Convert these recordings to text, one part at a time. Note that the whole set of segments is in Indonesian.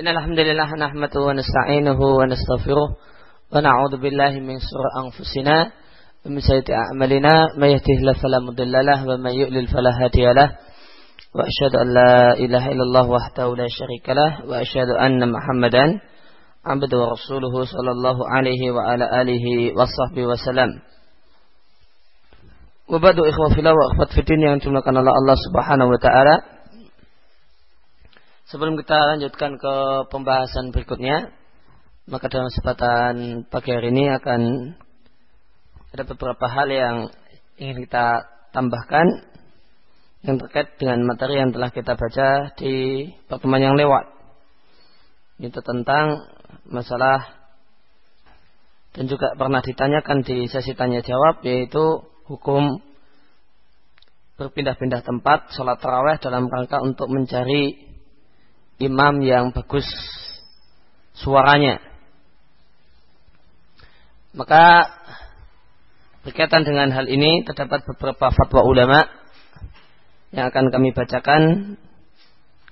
إن الحمد لله نحمده ونستعينه ونستغفره ونعوذ بالله من شرور أنفسنا ومن سيئات أعمالنا. من يهده الله فلا مضل له ومن يؤلل فلا هادي له. وأشهد أن لا إله إلا الله وحده لا شريك له. وأشهد أن محمدا عبده ورسوله صلى الله عليه وعلى آله وصحبه وسلم. وبعد إخوة في الله وأخوات في الدين oleh Allah Subhanahu wa taala Sebelum kita lanjutkan ke pembahasan berikutnya, maka dalam kesempatan pagi hari ini akan ada beberapa hal yang ingin kita tambahkan yang terkait dengan materi yang telah kita baca di pertemuan yang lewat. Itu tentang masalah dan juga pernah ditanyakan di sesi tanya jawab yaitu hukum berpindah-pindah tempat sholat taraweh dalam rangka untuk mencari imam yang bagus suaranya. Maka berkaitan dengan hal ini terdapat beberapa fatwa ulama yang akan kami bacakan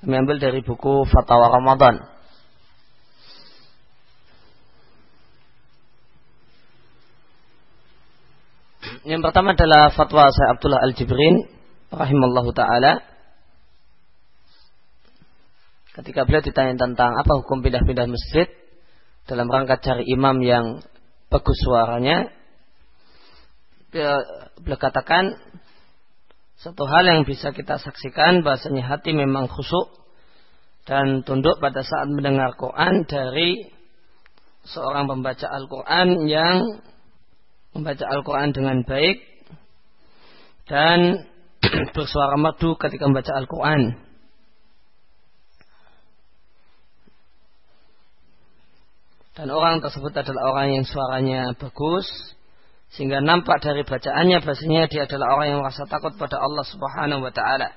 kami ambil dari buku Fatwa Ramadan. Yang pertama adalah fatwa Syekh Abdullah Al-Jibrin rahimallahu taala Ketika beliau ditanya tentang apa hukum pindah-pindah masjid dalam rangka cari imam yang bagus suaranya, beliau katakan satu hal yang bisa kita saksikan bahasanya hati memang khusyuk dan tunduk pada saat mendengar Quran dari seorang pembaca Al-Quran yang membaca Al-Quran dengan baik dan bersuara merdu ketika membaca Al-Quran. Dan orang tersebut adalah orang yang suaranya bagus sehingga nampak dari bacaannya bahasanya dia adalah orang yang merasa takut pada Allah Subhanahu wa taala.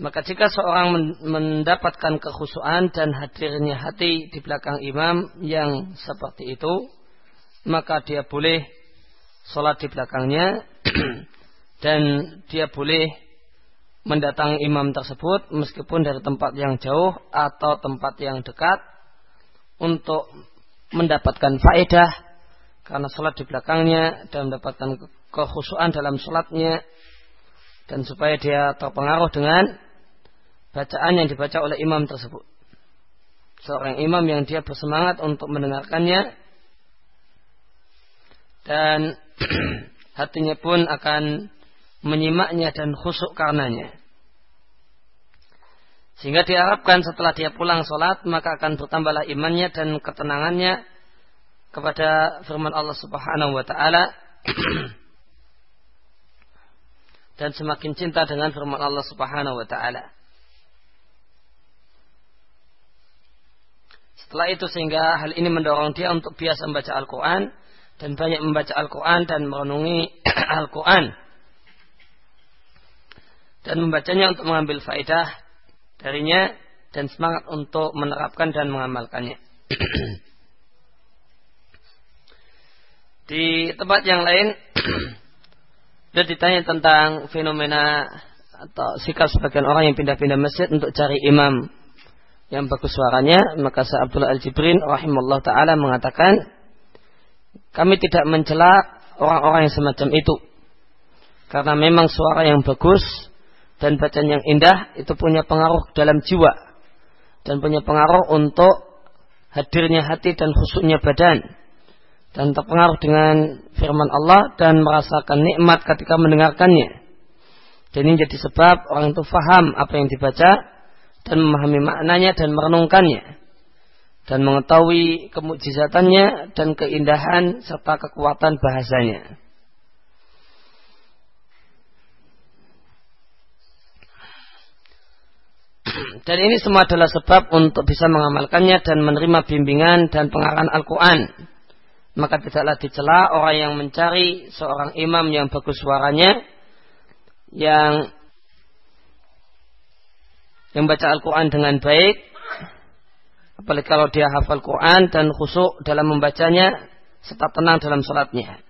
Maka jika seorang mendapatkan kekhusuan dan hadirnya hati di belakang imam yang seperti itu, maka dia boleh sholat di belakangnya dan dia boleh mendatangi imam tersebut meskipun dari tempat yang jauh atau tempat yang dekat untuk mendapatkan faedah karena sholat di belakangnya dan mendapatkan kekhusuan dalam sholatnya dan supaya dia terpengaruh dengan bacaan yang dibaca oleh imam tersebut. Seorang imam yang dia bersemangat untuk mendengarkannya dan hatinya pun akan menyimaknya dan khusuk karenanya. Sehingga diharapkan setelah dia pulang sholat maka akan bertambahlah imannya dan ketenangannya kepada firman Allah Subhanahu wa taala. Dan semakin cinta dengan firman Allah Subhanahu wa taala. Setelah itu sehingga hal ini mendorong dia untuk biasa membaca Al-Quran dan banyak membaca Al-Quran dan merenungi Al-Quran. Dan membacanya untuk mengambil faedah darinya dan semangat untuk menerapkan dan mengamalkannya. Di tempat yang lain, dia ditanya tentang fenomena atau sikap sebagian orang yang pindah-pindah masjid untuk cari imam yang bagus suaranya, maka Sa Abdullah Al-Jibrin rahimahullah taala mengatakan, kami tidak mencela orang-orang yang semacam itu. Karena memang suara yang bagus dan bacaan yang indah itu punya pengaruh dalam jiwa dan punya pengaruh untuk hadirnya hati dan khususnya badan dan terpengaruh dengan firman Allah dan merasakan nikmat ketika mendengarkannya. Dan ini jadi sebab orang itu faham apa yang dibaca dan memahami maknanya dan merenungkannya dan mengetahui kemujizatannya dan keindahan serta kekuatan bahasanya. Dan ini semua adalah sebab untuk bisa mengamalkannya dan menerima bimbingan dan pengarahan Al-Quran. Maka tidaklah dicela orang yang mencari seorang imam yang bagus suaranya, yang yang baca Al-Quran dengan baik, apalagi kalau dia hafal Quran dan khusuk dalam membacanya, serta tenang dalam sholatnya.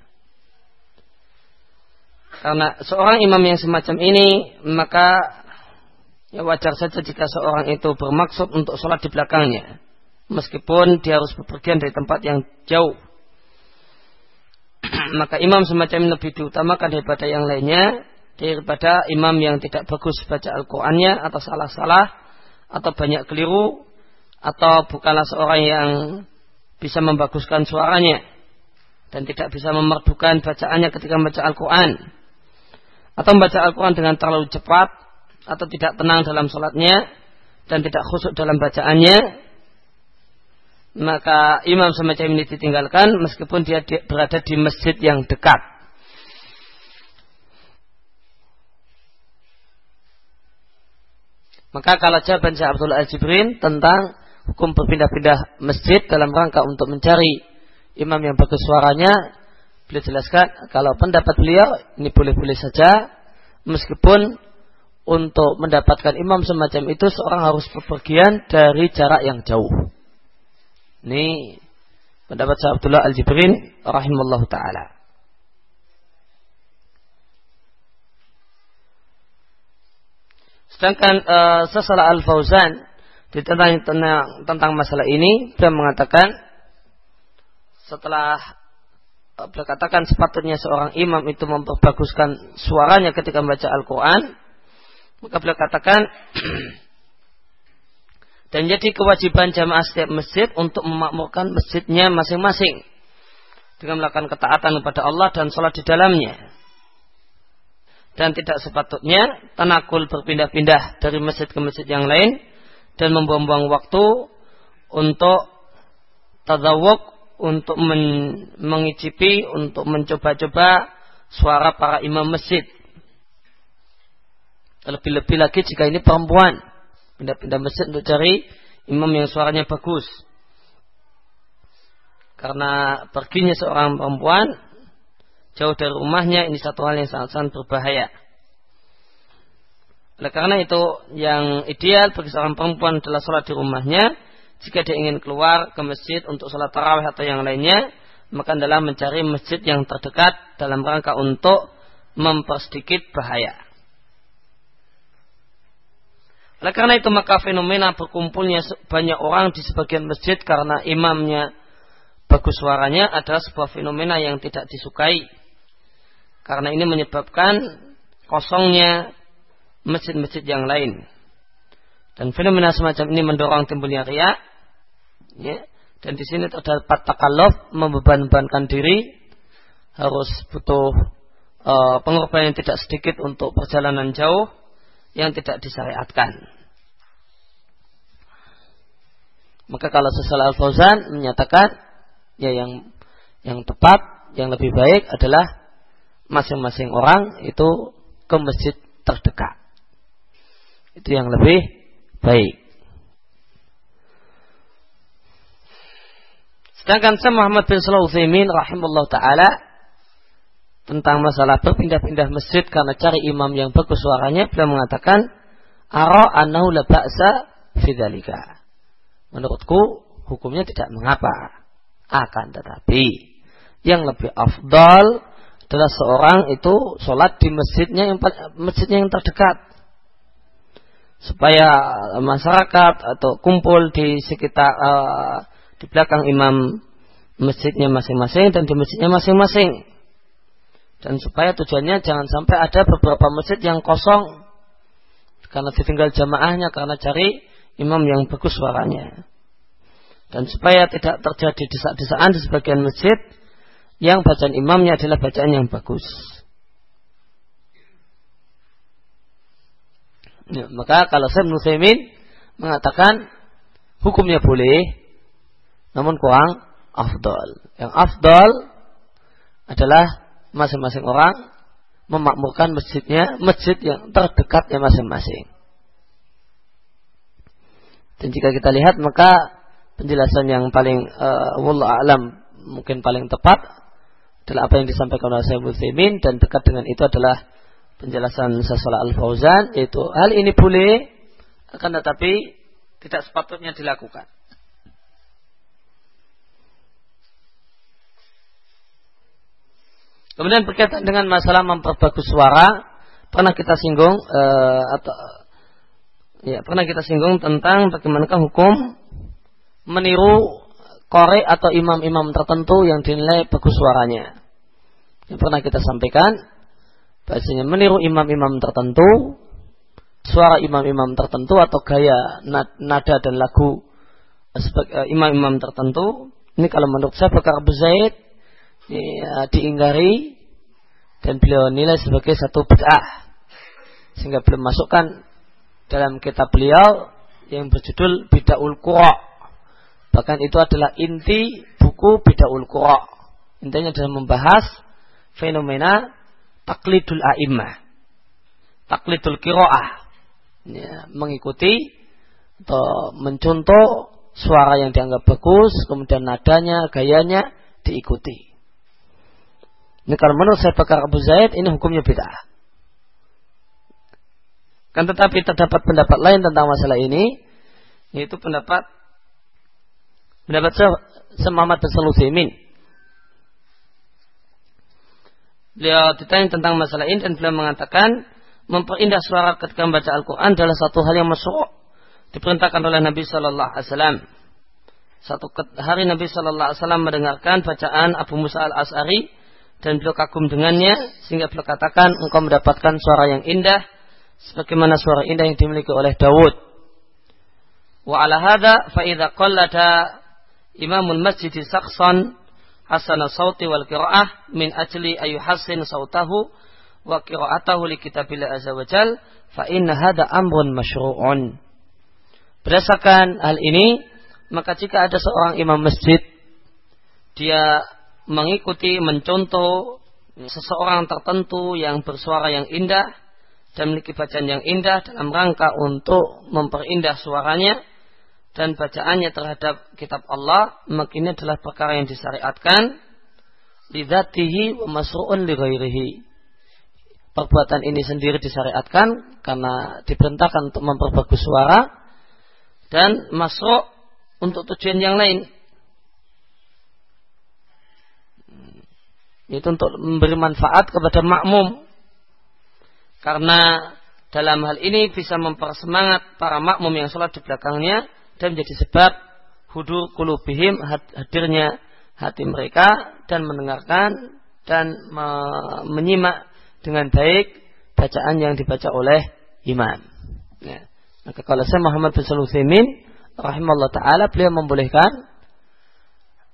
Karena seorang imam yang semacam ini, maka Ya wajar saja jika seorang itu bermaksud untuk sholat di belakangnya. Meskipun dia harus bepergian dari tempat yang jauh. Maka imam semacam ini lebih diutamakan daripada yang lainnya. Daripada imam yang tidak bagus baca Al-Qurannya atau salah-salah. Atau banyak keliru. Atau bukanlah seorang yang bisa membaguskan suaranya. Dan tidak bisa memerdukan bacaannya ketika membaca Al-Quran. Atau membaca Al-Quran dengan terlalu cepat atau tidak tenang dalam sholatnya dan tidak khusyuk dalam bacaannya maka imam semacam ini ditinggalkan meskipun dia berada di masjid yang dekat. Maka kalau jawaban Syekh Abdul Al-Jibrin tentang hukum berpindah-pindah masjid dalam rangka untuk mencari imam yang bagus suaranya beliau jelaskan kalau pendapat beliau ini boleh-boleh saja meskipun untuk mendapatkan imam semacam itu seorang harus bepergian dari jarak yang jauh. Ini pendapat Syekh Abdullah Al-Jibrin rahimallahu taala. Sedangkan uh, sesalah Al-Fauzan tentang, tentang tentang masalah ini dia mengatakan setelah uh, beliau katakan sepatutnya seorang imam itu memperbaguskan suaranya ketika membaca Al-Quran maka beliau katakan dan jadi kewajiban jamaah setiap masjid untuk memakmurkan masjidnya masing-masing. Dengan melakukan ketaatan kepada Allah dan sholat di dalamnya. Dan tidak sepatutnya tanakul berpindah-pindah dari masjid ke masjid yang lain. Dan membuang-buang waktu untuk tadawuk, untuk men mengicipi, untuk mencoba-coba suara para imam masjid Lebih-lebih lagi jika ini perempuan. Pindah-pindah masjid untuk cari imam yang suaranya bagus. Karena perginya seorang perempuan jauh dari rumahnya ini satu hal yang sangat-sangat berbahaya. Oleh karena itu yang ideal bagi seorang perempuan adalah sholat di rumahnya. Jika dia ingin keluar ke masjid untuk sholat tarawih atau yang lainnya, maka adalah mencari masjid yang terdekat dalam rangka untuk mempersedikit bahaya. Oleh karena itu maka fenomena berkumpulnya banyak orang di sebagian masjid karena imamnya bagus suaranya adalah sebuah fenomena yang tidak disukai. Karena ini menyebabkan kosongnya masjid-masjid yang lain. Dan fenomena semacam ini mendorong timbulnya riak. Ya. Dan di sini terdapat takalof membeban-bebankan diri harus butuh uh, pengorbanan yang tidak sedikit untuk perjalanan jauh yang tidak disyariatkan. Maka kalau sesalah Al-Fauzan menyatakan ya yang yang tepat, yang lebih baik adalah masing-masing orang itu ke masjid terdekat. Itu yang lebih baik. Sedangkan Syekh Muhammad bin Utsaimin rahimahullah taala tentang masalah berpindah-pindah masjid karena cari imam yang bagus suaranya, beliau mengatakan, Ara annahu la ba'sa fidzalika. Menurutku hukumnya tidak mengapa. Akan tetapi yang lebih afdal adalah seorang itu sholat di masjidnya yang masjidnya yang terdekat supaya masyarakat atau kumpul di sekitar uh, di belakang imam masjidnya masing-masing dan di masjidnya masing-masing dan supaya tujuannya jangan sampai ada beberapa masjid yang kosong karena ditinggal jamaahnya karena cari imam yang bagus suaranya. Dan supaya tidak terjadi desak-desaan di sebagian masjid yang bacaan imamnya adalah bacaan yang bagus. Ya, maka kalau saya Nusaimin mengatakan hukumnya boleh, namun kurang afdol. Yang afdol adalah masing-masing orang memakmurkan masjidnya, masjid yang terdekatnya masing-masing. Dan jika kita lihat maka penjelasan yang paling uh, alam mungkin paling tepat adalah apa yang disampaikan oleh Syekh Utsaimin dan dekat dengan itu adalah penjelasan Sasalah Al-Fauzan yaitu hal ini boleh akan tetapi tidak sepatutnya dilakukan. Kemudian berkaitan dengan masalah memperbagus suara, pernah kita singgung uh, atau ya pernah kita singgung tentang bagaimanakah hukum meniru korek atau imam-imam tertentu yang dinilai bagus suaranya. Yang pernah kita sampaikan, bahasanya meniru imam-imam tertentu, suara imam-imam tertentu atau gaya nada dan lagu eh, imam-imam tertentu. Ini kalau menurut saya Bakar Abu Zaid ya, diingkari dan beliau nilai sebagai satu bid'ah. Sehingga beliau masukkan dalam kitab beliau yang berjudul Bid'ahul Qura Bahkan itu adalah inti buku Bida'ul Qura. Intinya adalah membahas fenomena taklidul a'immah. Taklidul kiro'ah. Ya, mengikuti atau mencontoh suara yang dianggap bagus, kemudian nadanya, gayanya diikuti. Ini kalau menurut saya Bakar Abu Zaid, ini hukumnya beda. Kan tetapi terdapat pendapat lain tentang masalah ini, yaitu pendapat Pendapat bin Salusimin. Beliau ditanya tentang masalah ini dan beliau mengatakan memperindah suara ketika membaca Al-Quran adalah satu hal yang masuk diperintahkan oleh Nabi Shallallahu Alaihi Wasallam. Satu hari Nabi Shallallahu Alaihi Wasallam mendengarkan bacaan Abu Musa al Asari dan beliau kagum dengannya sehingga beliau katakan engkau mendapatkan suara yang indah sebagaimana suara indah yang dimiliki oleh Dawud. Wa ala hada fa idza qallada imamul masjid saksan hasana sauti wal qiraah min ajli ayu hasin sautahu wa qiraatahu li kitabillah azza wa jal fa inna hada amrun masyru'un berdasarkan hal ini maka jika ada seorang imam masjid dia mengikuti mencontoh seseorang tertentu yang bersuara yang indah dan memiliki bacaan yang indah dalam rangka untuk memperindah suaranya dan bacaannya terhadap kitab Allah maka ini adalah perkara yang disyariatkan lidzatihi wa masru'un li ghairihi. Perbuatan ini sendiri disyariatkan karena diperintahkan untuk memperbagus suara dan masru' untuk tujuan yang lain. Itu untuk memberi manfaat kepada makmum. Karena dalam hal ini bisa mempersemangat para makmum yang sholat di belakangnya dan menjadi sebab hudur kulubihim hadirnya hati mereka dan mendengarkan dan me menyimak dengan baik bacaan yang dibaca oleh imam. Ya. Maka kalau saya Muhammad bin Salusimin rahimahullah taala beliau membolehkan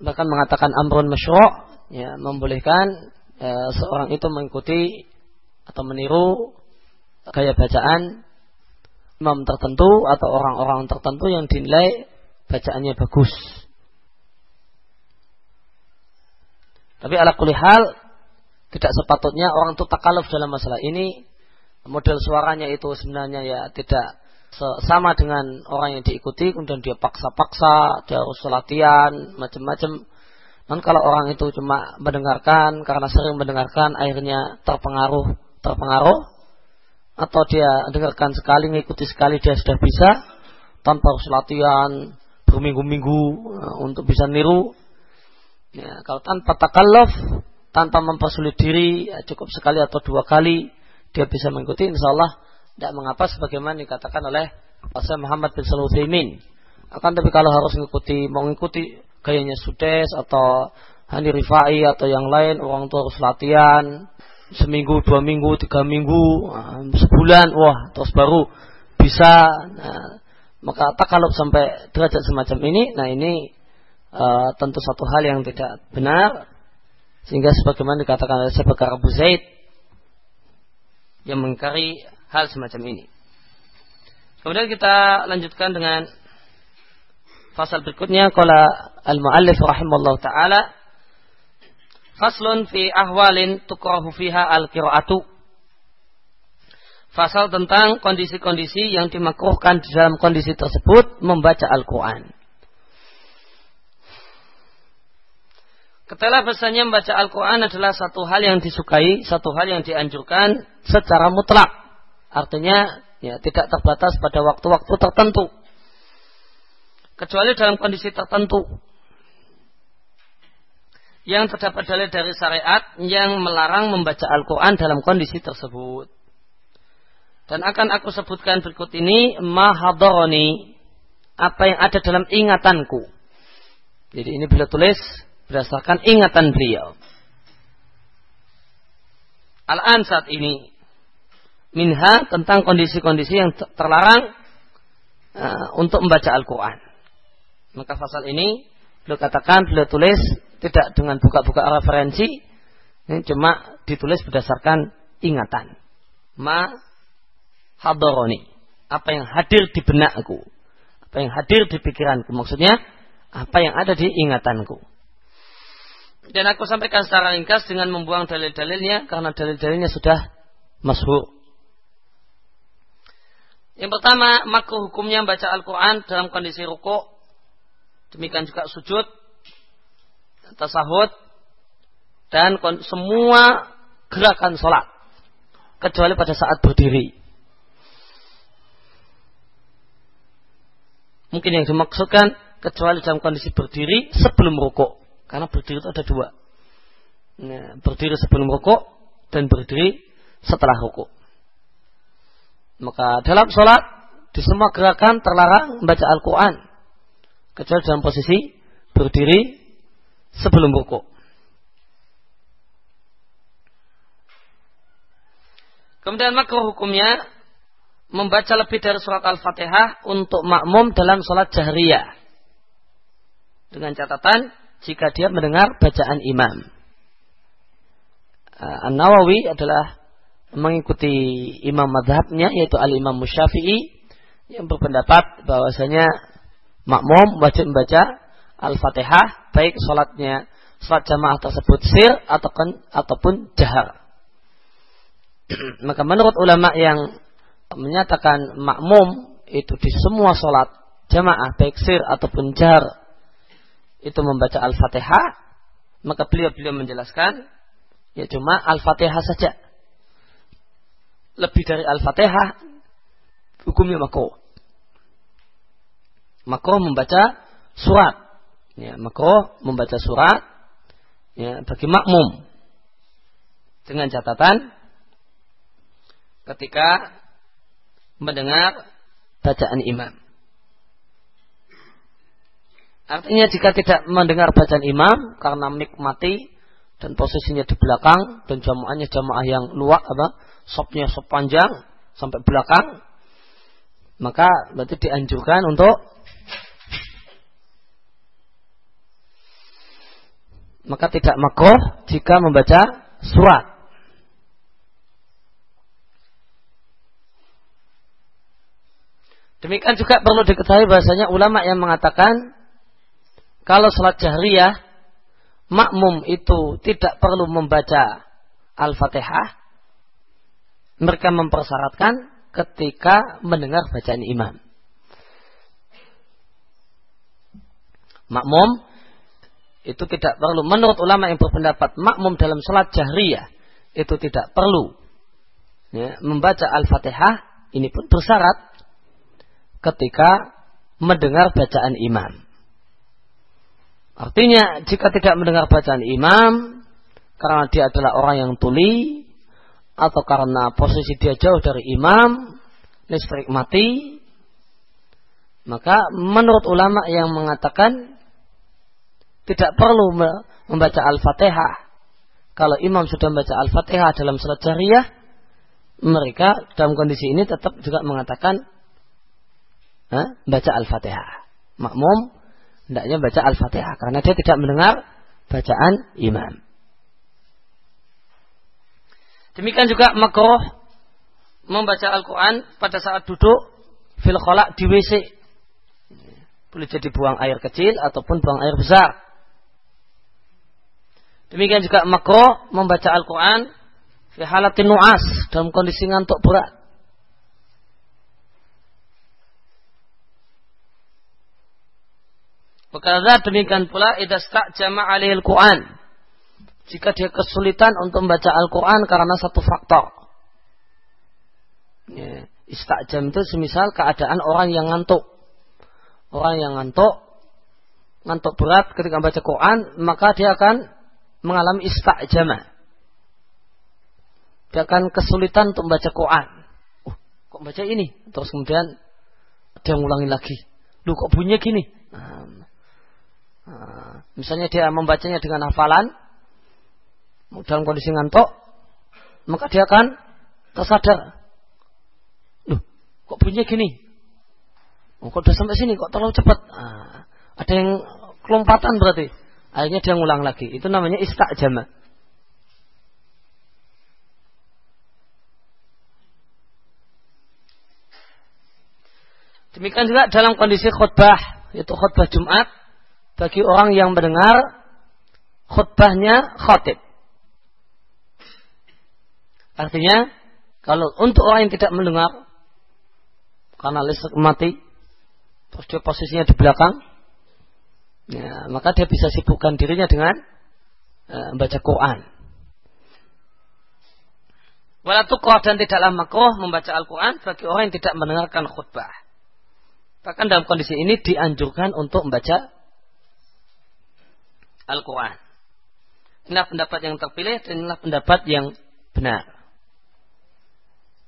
bahkan mengatakan amrun masyru' ya membolehkan e, seorang itu mengikuti atau meniru gaya bacaan imam tertentu atau orang-orang tertentu yang dinilai bacaannya bagus. Tapi ala kulihal tidak sepatutnya orang itu takaluf dalam masalah ini. Model suaranya itu sebenarnya ya tidak sama dengan orang yang diikuti, kemudian dia paksa-paksa, dia harus latihan, macam-macam. Dan kalau orang itu cuma mendengarkan karena sering mendengarkan akhirnya terpengaruh, terpengaruh, atau dia dengarkan sekali, mengikuti sekali dia sudah bisa tanpa harus latihan berminggu-minggu eh, untuk bisa niru. Ya, kalau tanpa takalluf, tanpa mempersulit diri, ya cukup sekali atau dua kali dia bisa mengikuti, insya Allah tidak mengapa sebagaimana dikatakan oleh Rasul Muhammad bin Salusimin. Akan tapi kalau harus mengikuti, mengikuti gayanya Sudes atau Hani Rifai atau yang lain, orang tua harus latihan, seminggu, dua minggu, tiga minggu, ah, sebulan, wah terus baru bisa. Nah, maka tak kalau sampai derajat semacam ini, nah ini uh, tentu satu hal yang tidak benar. Sehingga sebagaimana dikatakan oleh Sebekar Abu Zaid yang mengkari hal semacam ini. Kemudian kita lanjutkan dengan pasal berikutnya. Kala al-muallif rahimahullah ta'ala Faslun fi ahwalin tukrahu fiha al-qira'atu. Fasal tentang kondisi-kondisi yang dimakruhkan di dalam kondisi tersebut membaca Al-Quran. Ketelah bahasanya membaca Al-Quran adalah satu hal yang disukai, satu hal yang dianjurkan secara mutlak. Artinya ya tidak terbatas pada waktu-waktu tertentu. Kecuali dalam kondisi tertentu yang terdapat dalil dari syariat yang melarang membaca Al-Quran dalam kondisi tersebut. Dan akan aku sebutkan berikut ini mahadoroni apa yang ada dalam ingatanku. Jadi ini beliau tulis berdasarkan ingatan beliau. Al-an saat ini minha tentang kondisi-kondisi yang terlarang uh, untuk membaca Al-Quran. Maka pasal ini beliau katakan beliau tulis tidak dengan buka-buka referensi, ini cuma ditulis berdasarkan ingatan. Ma hadoroni. Apa yang hadir di benakku. Apa yang hadir di pikiranku. Maksudnya, apa yang ada di ingatanku. Dan aku sampaikan secara ringkas dengan membuang dalil-dalilnya karena dalil-dalilnya sudah masyhur. Yang pertama, makruh hukumnya baca Al-Quran dalam kondisi rukuk. Demikian juga sujud, tasahud, dan semua gerakan sholat. Kecuali pada saat berdiri. Mungkin yang dimaksudkan kecuali dalam kondisi berdiri sebelum rukuk. Karena berdiri itu ada dua. Nah, berdiri sebelum rukuk dan berdiri setelah rukuk. Maka dalam sholat di semua gerakan terlarang membaca Al-Quran. Kecuali dalam posisi berdiri sebelum rukuk. Kemudian makruh hukumnya membaca lebih dari surat Al-Fatihah untuk makmum dalam sholat jahriyah. Dengan catatan jika dia mendengar bacaan imam. Uh, An-Nawawi adalah mengikuti imam madhabnya yaitu Al-Imam Musyafi'i yang berpendapat bahwasanya makmum wajib membaca Al-Fatihah baik sholatnya sholat jamaah tersebut sir ataupun ataupun jahar. Maka menurut ulama yang menyatakan makmum itu di semua sholat jamaah baik sir ataupun jar itu membaca al-fatihah maka beliau-beliau menjelaskan ya cuma al-fatihah saja lebih dari al-fatihah hukumnya makro makro membaca surat ya membaca surat ya bagi makmum dengan catatan ketika mendengar bacaan imam. Artinya jika tidak mendengar bacaan imam karena menikmati dan posisinya di belakang dan jamaahnya jamaah yang luak apa sopnya sop panjang sampai belakang maka berarti dianjurkan untuk maka tidak makroh jika membaca surat Demikian juga perlu diketahui bahasanya ulama yang mengatakan kalau salat jahriyah makmum itu tidak perlu membaca Al-Fatihah mereka mempersyaratkan ketika mendengar bacaan imam. Makmum itu tidak perlu menurut ulama yang berpendapat makmum dalam salat jahriyah itu tidak perlu ya, membaca Al-Fatihah ini pun bersyarat ketika mendengar bacaan imam. Artinya jika tidak mendengar bacaan imam karena dia adalah orang yang tuli atau karena posisi dia jauh dari imam, listrik mati, maka menurut ulama yang mengatakan tidak perlu membaca Al-Fatihah. Kalau imam sudah membaca Al-Fatihah dalam salat jariyah, mereka dalam kondisi ini tetap juga mengatakan ha? baca Al-Fatihah. Makmum hendaknya baca Al-Fatihah karena dia tidak mendengar bacaan imam. Demikian juga makroh membaca Al-Quran pada saat duduk fil kholak di WC. Boleh jadi buang air kecil ataupun buang air besar. Demikian juga makroh membaca Al-Quran fi halatin nu'as dalam kondisi ngantuk berat. Berkata demikian pula idastak jama alihil Quran. Jika dia kesulitan untuk membaca Al-Quran karena satu faktor. Ya, istajam itu semisal keadaan orang yang ngantuk. Orang yang ngantuk, ngantuk berat ketika membaca Quran, maka dia akan mengalami istajama. Dia akan kesulitan untuk membaca Quran. Uh, kok baca ini? Terus kemudian dia ngulangi lagi. Lu kok bunyinya gini? Nah, nah, misalnya dia membacanya dengan hafalan, dalam kondisi ngantuk, maka dia akan tersadar. Loh, kok bunyinya gini? Oh, kok udah sampai sini kok terlalu cepat? Nah, ada yang kelompatan berarti. Akhirnya dia ngulang lagi. Itu namanya istajama. Demikian juga dalam kondisi khutbah, yaitu khutbah Jumat, bagi orang yang mendengar khutbahnya khatib. Artinya, kalau untuk orang yang tidak mendengar, karena listrik mati, terus dia posisinya di belakang, ya, maka dia bisa sibukkan dirinya dengan uh, membaca Quran. Walatukoh dan tidaklah makruh membaca Al-Quran bagi orang yang tidak mendengarkan khutbah. Bahkan dalam kondisi ini dianjurkan untuk membaca Al-Quran. Inilah pendapat yang terpilih dan inilah pendapat yang benar.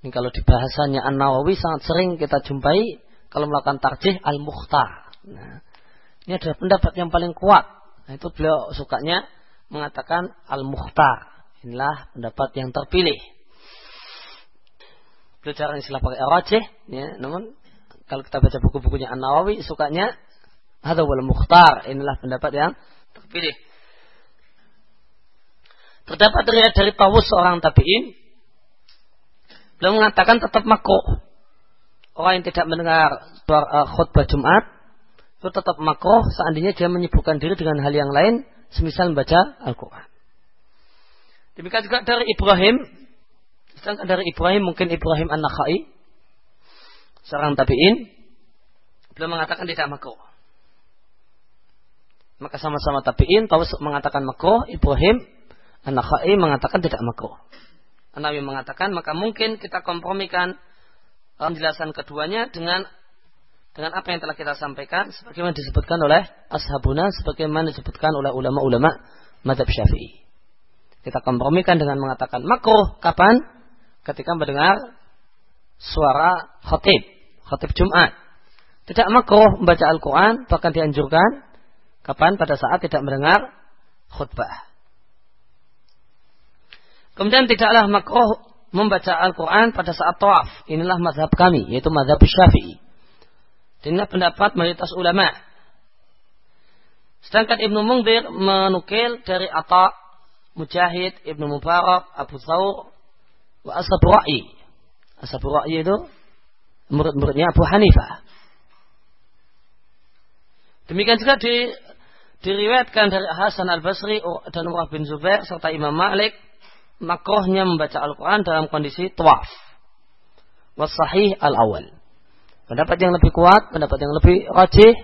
Ini kalau di bahasanya An-Nawawi sangat sering kita jumpai kalau melakukan tarjih Al-Mukhtar. Nah, ini adalah pendapat yang paling kuat. Nah, itu beliau sukanya mengatakan Al-Mukhtar. Inilah pendapat yang terpilih. Beliau jarang istilah pakai rajih, ya, namun kalau kita baca buku-bukunya An Nawawi sukanya ada wal mukhtar inilah pendapat yang terpilih terdapat riwayat dari Tawus seorang tabiin belum mengatakan tetap makruh orang yang tidak mendengar uh, khutbah Jumat itu tetap makruh seandainya dia menyibukkan diri dengan hal yang lain semisal membaca Al-Quran demikian juga dari Ibrahim sedangkan dari Ibrahim mungkin Ibrahim An-Nakhai seorang tabi'in beliau mengatakan tidak makruh. Maka sama-sama tabi'in tahu mengatakan makruh, Ibrahim An-Nakhai mengatakan tidak makruh. Nabi mengatakan maka mungkin kita kompromikan penjelasan keduanya dengan dengan apa yang telah kita sampaikan sebagaimana disebutkan oleh ashabuna sebagaimana disebutkan oleh ulama-ulama madhab syafi'i. Kita kompromikan dengan mengatakan makruh kapan? Ketika mendengar suara khatib khatib Jumat. Tidak makruh membaca Al-Quran, bahkan dianjurkan kapan pada saat tidak mendengar khutbah. Kemudian tidaklah makruh membaca Al-Quran pada saat tawaf. Inilah mazhab kami, yaitu mazhab syafi'i. Inilah pendapat mayoritas ulama. Sedangkan Ibnu Mungdir menukil dari Atta, Mujahid, Ibnu Mubarak, Abu Thawr, wa Ashabu Ra'i. Ashabu Ra'i itu murid-muridnya Abu Hanifah. Demikian juga di, diriwayatkan dari Hasan Al Basri dan Umar bin Zubair serta Imam Malik makrohnya membaca Al-Quran dalam kondisi tuaf. Wasahih al-awal. Pendapat yang lebih kuat, pendapat yang lebih rajih,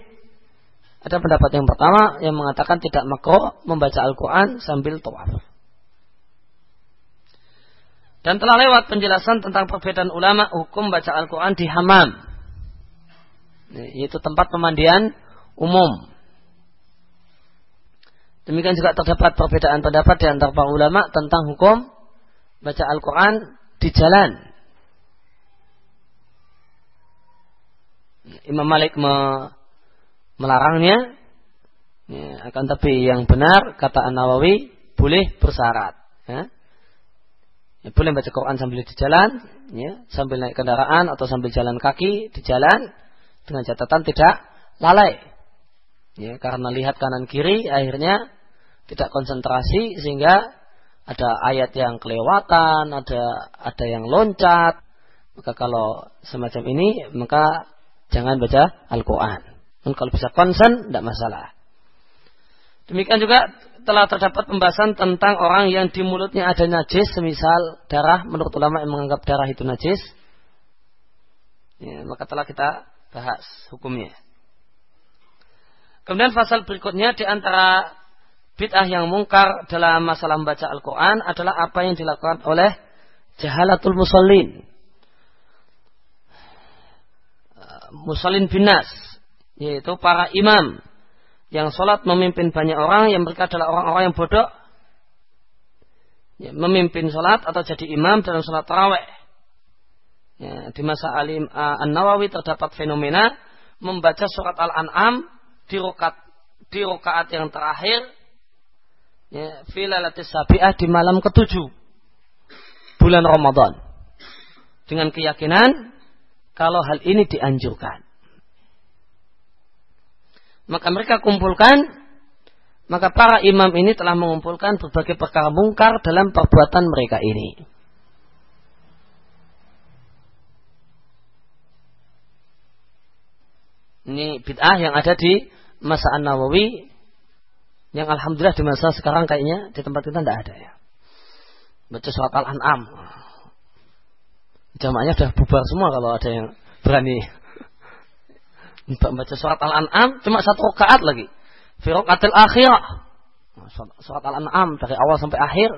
ada pendapat yang pertama yang mengatakan tidak makroh membaca Al-Quran sambil tuaf. Dan telah lewat penjelasan tentang perbedaan ulama hukum baca Al-Quran di hamam. Yaitu tempat pemandian umum. Demikian juga terdapat perbedaan pendapat di antara para ulama tentang hukum baca Al-Quran di jalan. Imam Malik me melarangnya, ya, akan tapi yang benar kata An Nawawi boleh bersyarat. Ya. Ya, boleh baca Quran sambil di jalan, ya, sambil naik kendaraan atau sambil jalan kaki di jalan dengan catatan tidak lalai. Ya, karena lihat kanan kiri akhirnya tidak konsentrasi sehingga ada ayat yang kelewatan, ada ada yang loncat. Maka kalau semacam ini maka jangan baca Al-Qur'an. Kalau bisa konsen tidak masalah. Demikian juga telah terdapat pembahasan tentang orang yang di mulutnya ada najis, semisal darah, menurut ulama yang menganggap darah itu najis. Ya, maka telah kita bahas hukumnya. Kemudian pasal berikutnya di antara bid'ah yang mungkar dalam masalah membaca Al-Quran adalah apa yang dilakukan oleh jahalatul musallin. Musallin binas, yaitu para imam yang sholat memimpin banyak orang yang mereka adalah orang-orang yang bodoh. Ya, memimpin sholat atau jadi imam dalam sholat taraweh Ya, di masa Alim uh, An-Nawawi terdapat fenomena membaca surat Al-An'am di rokat di rokaat yang terakhir ya, filalatis sabi'ah di malam ketujuh bulan Ramadan. Dengan keyakinan kalau hal ini dianjurkan. Maka mereka kumpulkan maka para imam ini telah mengumpulkan berbagai perkara mungkar dalam perbuatan mereka ini. Ini bid'ah yang ada di masa An-Nawawi yang alhamdulillah di masa sekarang kayaknya di tempat kita tidak ada ya. Baca surat Al-An'am. Jamaahnya sudah bubar semua kalau ada yang berani. Baca surat Al-An'am cuma satu rakaat lagi. Firqatil akhirah. Surat Al-An'am dari awal sampai akhir.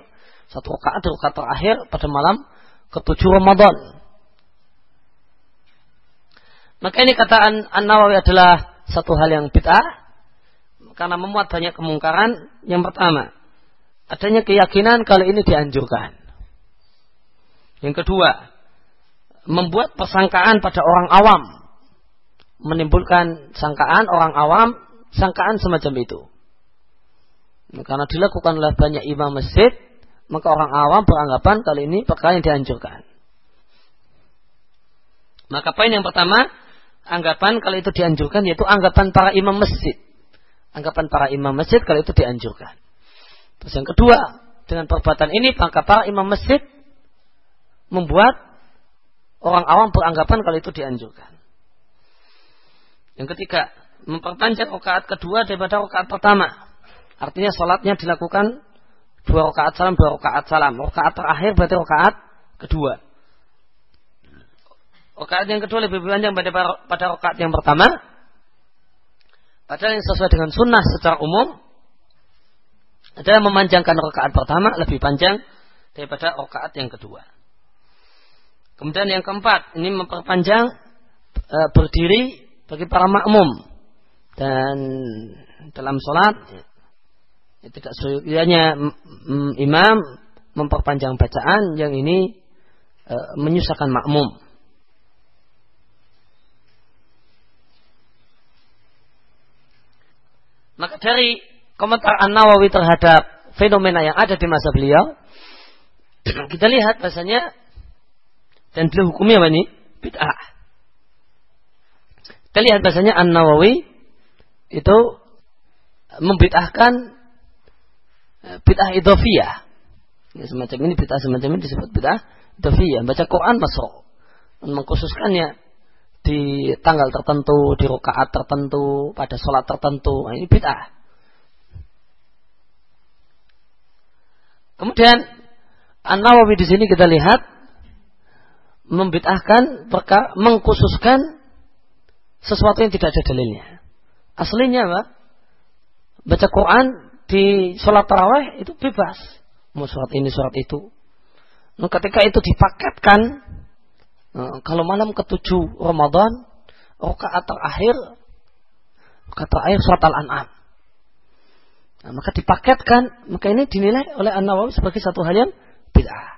Satu rakaat di rakaat terakhir pada malam ketujuh Ramadan. Maka ini kata An-Nawawi adalah satu hal yang bid'ah karena memuat banyak kemungkaran. Yang pertama, adanya keyakinan kalau ini dianjurkan. Yang kedua, membuat persangkaan pada orang awam. Menimbulkan sangkaan orang awam sangkaan semacam itu. Karena dilakukan oleh banyak imam masjid, maka orang awam beranggapan kali ini perkara yang dianjurkan. Maka poin yang pertama, anggapan kalau itu dianjurkan yaitu anggapan para imam masjid. Anggapan para imam masjid kalau itu dianjurkan. Terus yang kedua, dengan perbuatan ini maka para imam masjid membuat orang awam beranggapan kalau itu dianjurkan. Yang ketiga, memperpanjang rakaat kedua daripada rakaat pertama. Artinya sholatnya dilakukan dua rakaat salam, dua rakaat salam. Rakaat terakhir berarti rakaat kedua. Rakaat yang kedua lebih panjang pada pada rakaat yang pertama. Padahal yang sesuai dengan sunnah secara umum adalah memanjangkan rakaat pertama lebih panjang daripada rakaat yang kedua. Kemudian yang keempat, ini memperpanjang e, berdiri bagi para makmum dan dalam sholat ya, tidak suyuknya imam memperpanjang bacaan yang ini e, menyusahkan makmum. Maka dari komentar An-Nawawi terhadap fenomena yang ada di masa beliau, kita lihat bahasanya dan beliau hukumnya apa ini? Bid'ah. Kita lihat bahasanya An-Nawawi itu membid'ahkan eh, bid'ah idofiyah. Ya, semacam ini bid'ah semacam ini disebut bid'ah idofiyah. Baca Quran masuk. Mengkhususkannya di tanggal tertentu, di rakaat tertentu, pada sholat tertentu. Nah, ini bid'ah. Kemudian An-Nawawi di sini kita lihat membid'ahkan perkara mengkhususkan sesuatu yang tidak ada dalilnya. Aslinya apa? Baca Quran di sholat taraweh itu bebas. Mau surat ini, surat itu. Nah, ketika itu dipaketkan, nah, kalau malam ketujuh Ramadan, rakaat terakhir, rakaat terakhir surat Al-An'am. Nah, maka dipaketkan, maka ini dinilai oleh An-Nawawi sebagai satu hal yang bid'ah.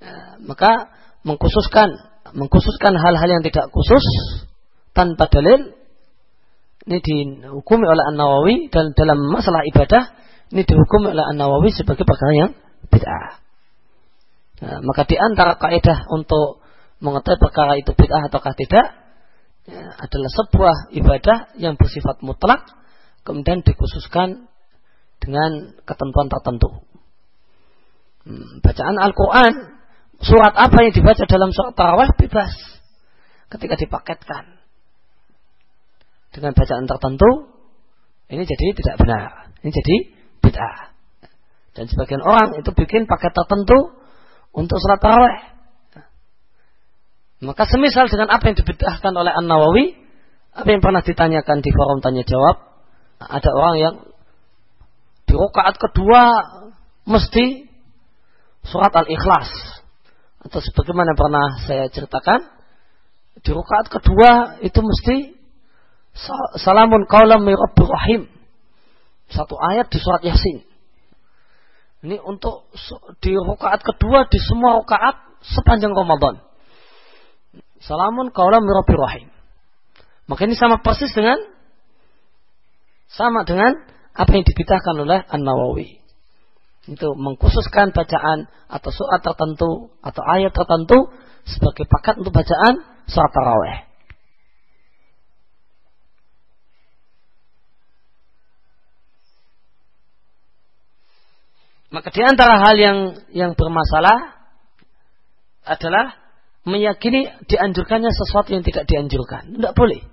Nah, maka mengkhususkan mengkhususkan hal-hal yang tidak khusus tanpa dalil ini dihukumi oleh An-Nawawi dan dalam masalah ibadah ini dihukumi oleh An-Nawawi sebagai perkara yang bid'ah. Nah, maka di antara kaidah untuk mengetahui perkara itu bid'ah ataukah tidak ya, adalah sebuah ibadah yang bersifat mutlak kemudian dikhususkan dengan ketentuan tertentu. Hmm, bacaan Al-Quran, surat apa yang dibaca dalam surat tarawih bebas ketika dipaketkan dengan bacaan tertentu, ini jadi tidak benar. Ini jadi bid'ah. Dan sebagian orang itu bikin paket tertentu untuk sholat taraweh. Maka semisal dengan apa yang dibid'ahkan oleh An-Nawawi, apa yang pernah ditanyakan di forum tanya jawab, ada orang yang di rakaat kedua mesti surat Al-Ikhlas. Atau sebagaimana pernah saya ceritakan, di rakaat kedua itu mesti Salamun kaulam min rahim. Satu ayat di surat Yasin. Ini untuk di rakaat kedua di semua rakaat sepanjang Ramadan. Salamun kaulam mirabbir rahim. Maka ini sama persis dengan sama dengan apa yang dibitahkan oleh An-Nawawi. Itu mengkhususkan bacaan atau surat tertentu atau ayat tertentu sebagai paket untuk bacaan surat taraweh. Maka di antara hal yang yang bermasalah adalah meyakini dianjurkannya sesuatu yang tidak dianjurkan. Tidak boleh.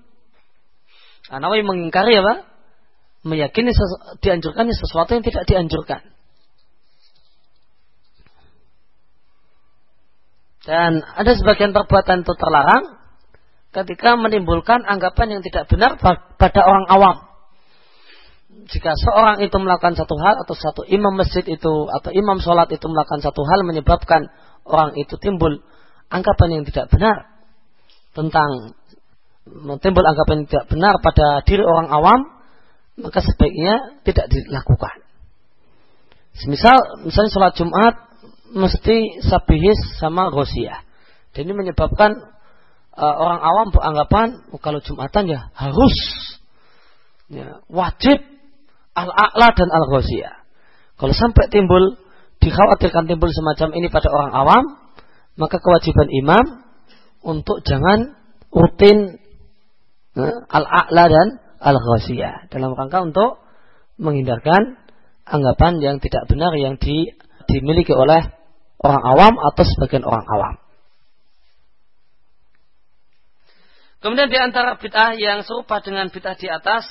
Anawi mengingkari apa? Meyakini sesu, dianjurkannya sesuatu yang tidak dianjurkan. Dan ada sebagian perbuatan itu terlarang ketika menimbulkan anggapan yang tidak benar pada orang awam jika seorang itu melakukan satu hal atau satu imam masjid itu atau imam sholat itu melakukan satu hal menyebabkan orang itu timbul anggapan yang tidak benar tentang timbul anggapan yang tidak benar pada diri orang awam maka sebaiknya tidak dilakukan. Misal misalnya sholat Jumat mesti sabihis sama gosiyah. Dan ini menyebabkan uh, orang awam beranggapan oh, kalau Jumatan ya harus ya, wajib al-a'la dan al-ghaziyah. Kalau sampai timbul, dikhawatirkan timbul semacam ini pada orang awam, maka kewajiban imam untuk jangan rutin eh, al-a'la dan al-ghaziyah. Dalam rangka untuk menghindarkan anggapan yang tidak benar yang di, dimiliki oleh orang awam atau sebagian orang awam. Kemudian di antara bid'ah yang serupa dengan bid'ah di atas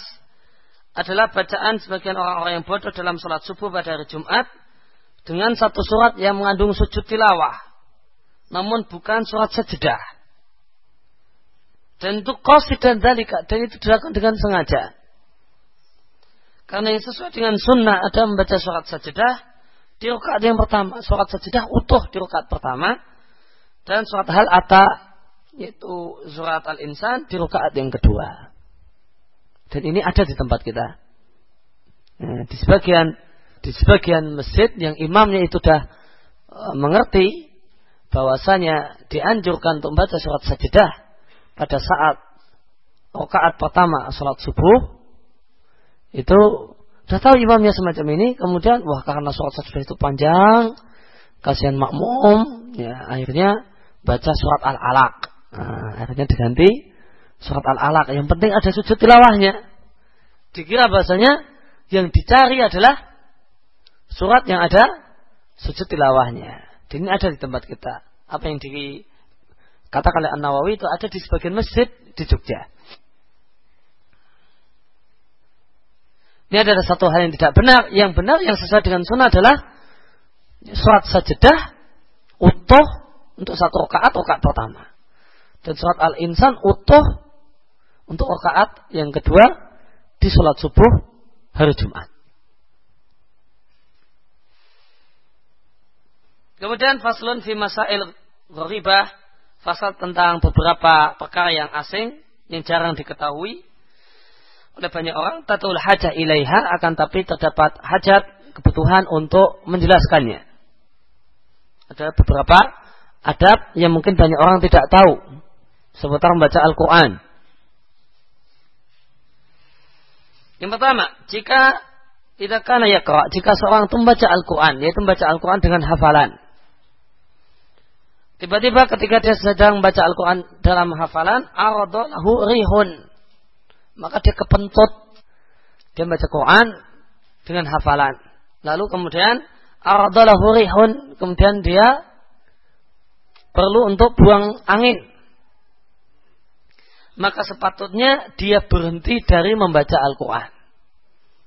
adalah bacaan sebagian orang-orang yang bodoh dalam sholat subuh pada hari Jumat dengan satu surat yang mengandung sujud tilawah, namun bukan surat sejedah. Dan itu dan dalika, dan itu dilakukan dengan sengaja. Karena yang sesuai dengan sunnah ada membaca surat sajadah di rakaat yang pertama, surat sajadah utuh di rakaat pertama, dan surat hal ata yaitu surat al-insan di rakaat yang kedua. Dan ini ada di tempat kita. Nah, di sebagian di sebagian masjid yang imamnya itu sudah e, mengerti bahwasanya dianjurkan untuk membaca surat sajadah pada saat rakaat pertama sholat subuh itu sudah tahu imamnya semacam ini kemudian wah karena sholat sajadah itu panjang kasihan makmum ya akhirnya baca surat al-alaq nah, akhirnya diganti surat al-alaq. Yang penting ada sujud tilawahnya. Dikira bahasanya yang dicari adalah surat yang ada sujud tilawahnya. Dan ini ada di tempat kita. Apa yang dikatakan oleh An-Nawawi itu ada di sebagian masjid di Jogja. Ini adalah satu hal yang tidak benar. Yang benar, yang sesuai dengan sunnah adalah surat sajadah utuh untuk satu rakaat rakaat pertama. Dan surat Al-Insan utuh untuk rakaat yang kedua di sholat subuh hari Jumat. Kemudian faslun fi masail gharibah, fasal tentang beberapa perkara yang asing yang jarang diketahui oleh banyak orang. Tatul hajat ilaiha akan tapi terdapat hajat kebutuhan untuk menjelaskannya. Ada beberapa adab yang mungkin banyak orang tidak tahu seputar membaca Al-Quran. Yang pertama, jika tidak karena ya jika seorang itu membaca Al-Quran, yaitu membaca Al-Quran dengan hafalan. Tiba-tiba ketika dia sedang membaca Al-Quran dalam hafalan, lahu rihun. Maka dia kepentut. Dia membaca Quran dengan hafalan. Lalu kemudian, lahu rihun. Kemudian dia perlu untuk buang angin. Maka sepatutnya dia berhenti dari membaca Al-Quran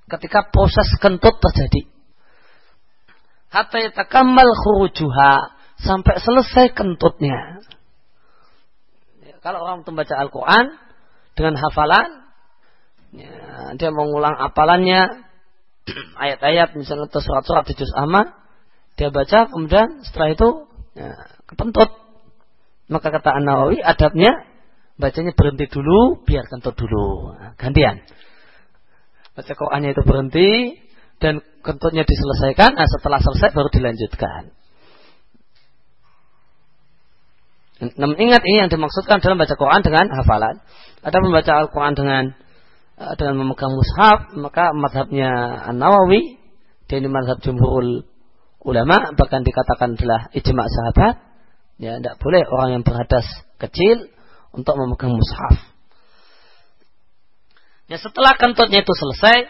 ketika proses kentut terjadi. Hatta yatakammal khurujuha sampai selesai kentutnya. Ya, kalau orang membaca Al-Quran dengan hafalan, ya, dia mengulang apalannya, ayat-ayat misalnya atau surat-surat di juz amma, dia baca kemudian setelah itu ya, kepentut. Maka kata An-Nawawi adabnya bacanya berhenti dulu biar kentut dulu. Nah, gantian baca Qurannya itu berhenti dan kentutnya diselesaikan. Nah, setelah selesai baru dilanjutkan. Namun ingat ini yang dimaksudkan dalam baca Quran dengan hafalan. Ada membaca Al-Quran dengan dengan memegang mushaf, maka madhabnya An-Nawawi, dan ini madhab jumhurul ulama, bahkan dikatakan adalah ijma' sahabat, ya tidak boleh orang yang berhadas kecil untuk memegang mushaf. Ya setelah kentutnya itu selesai,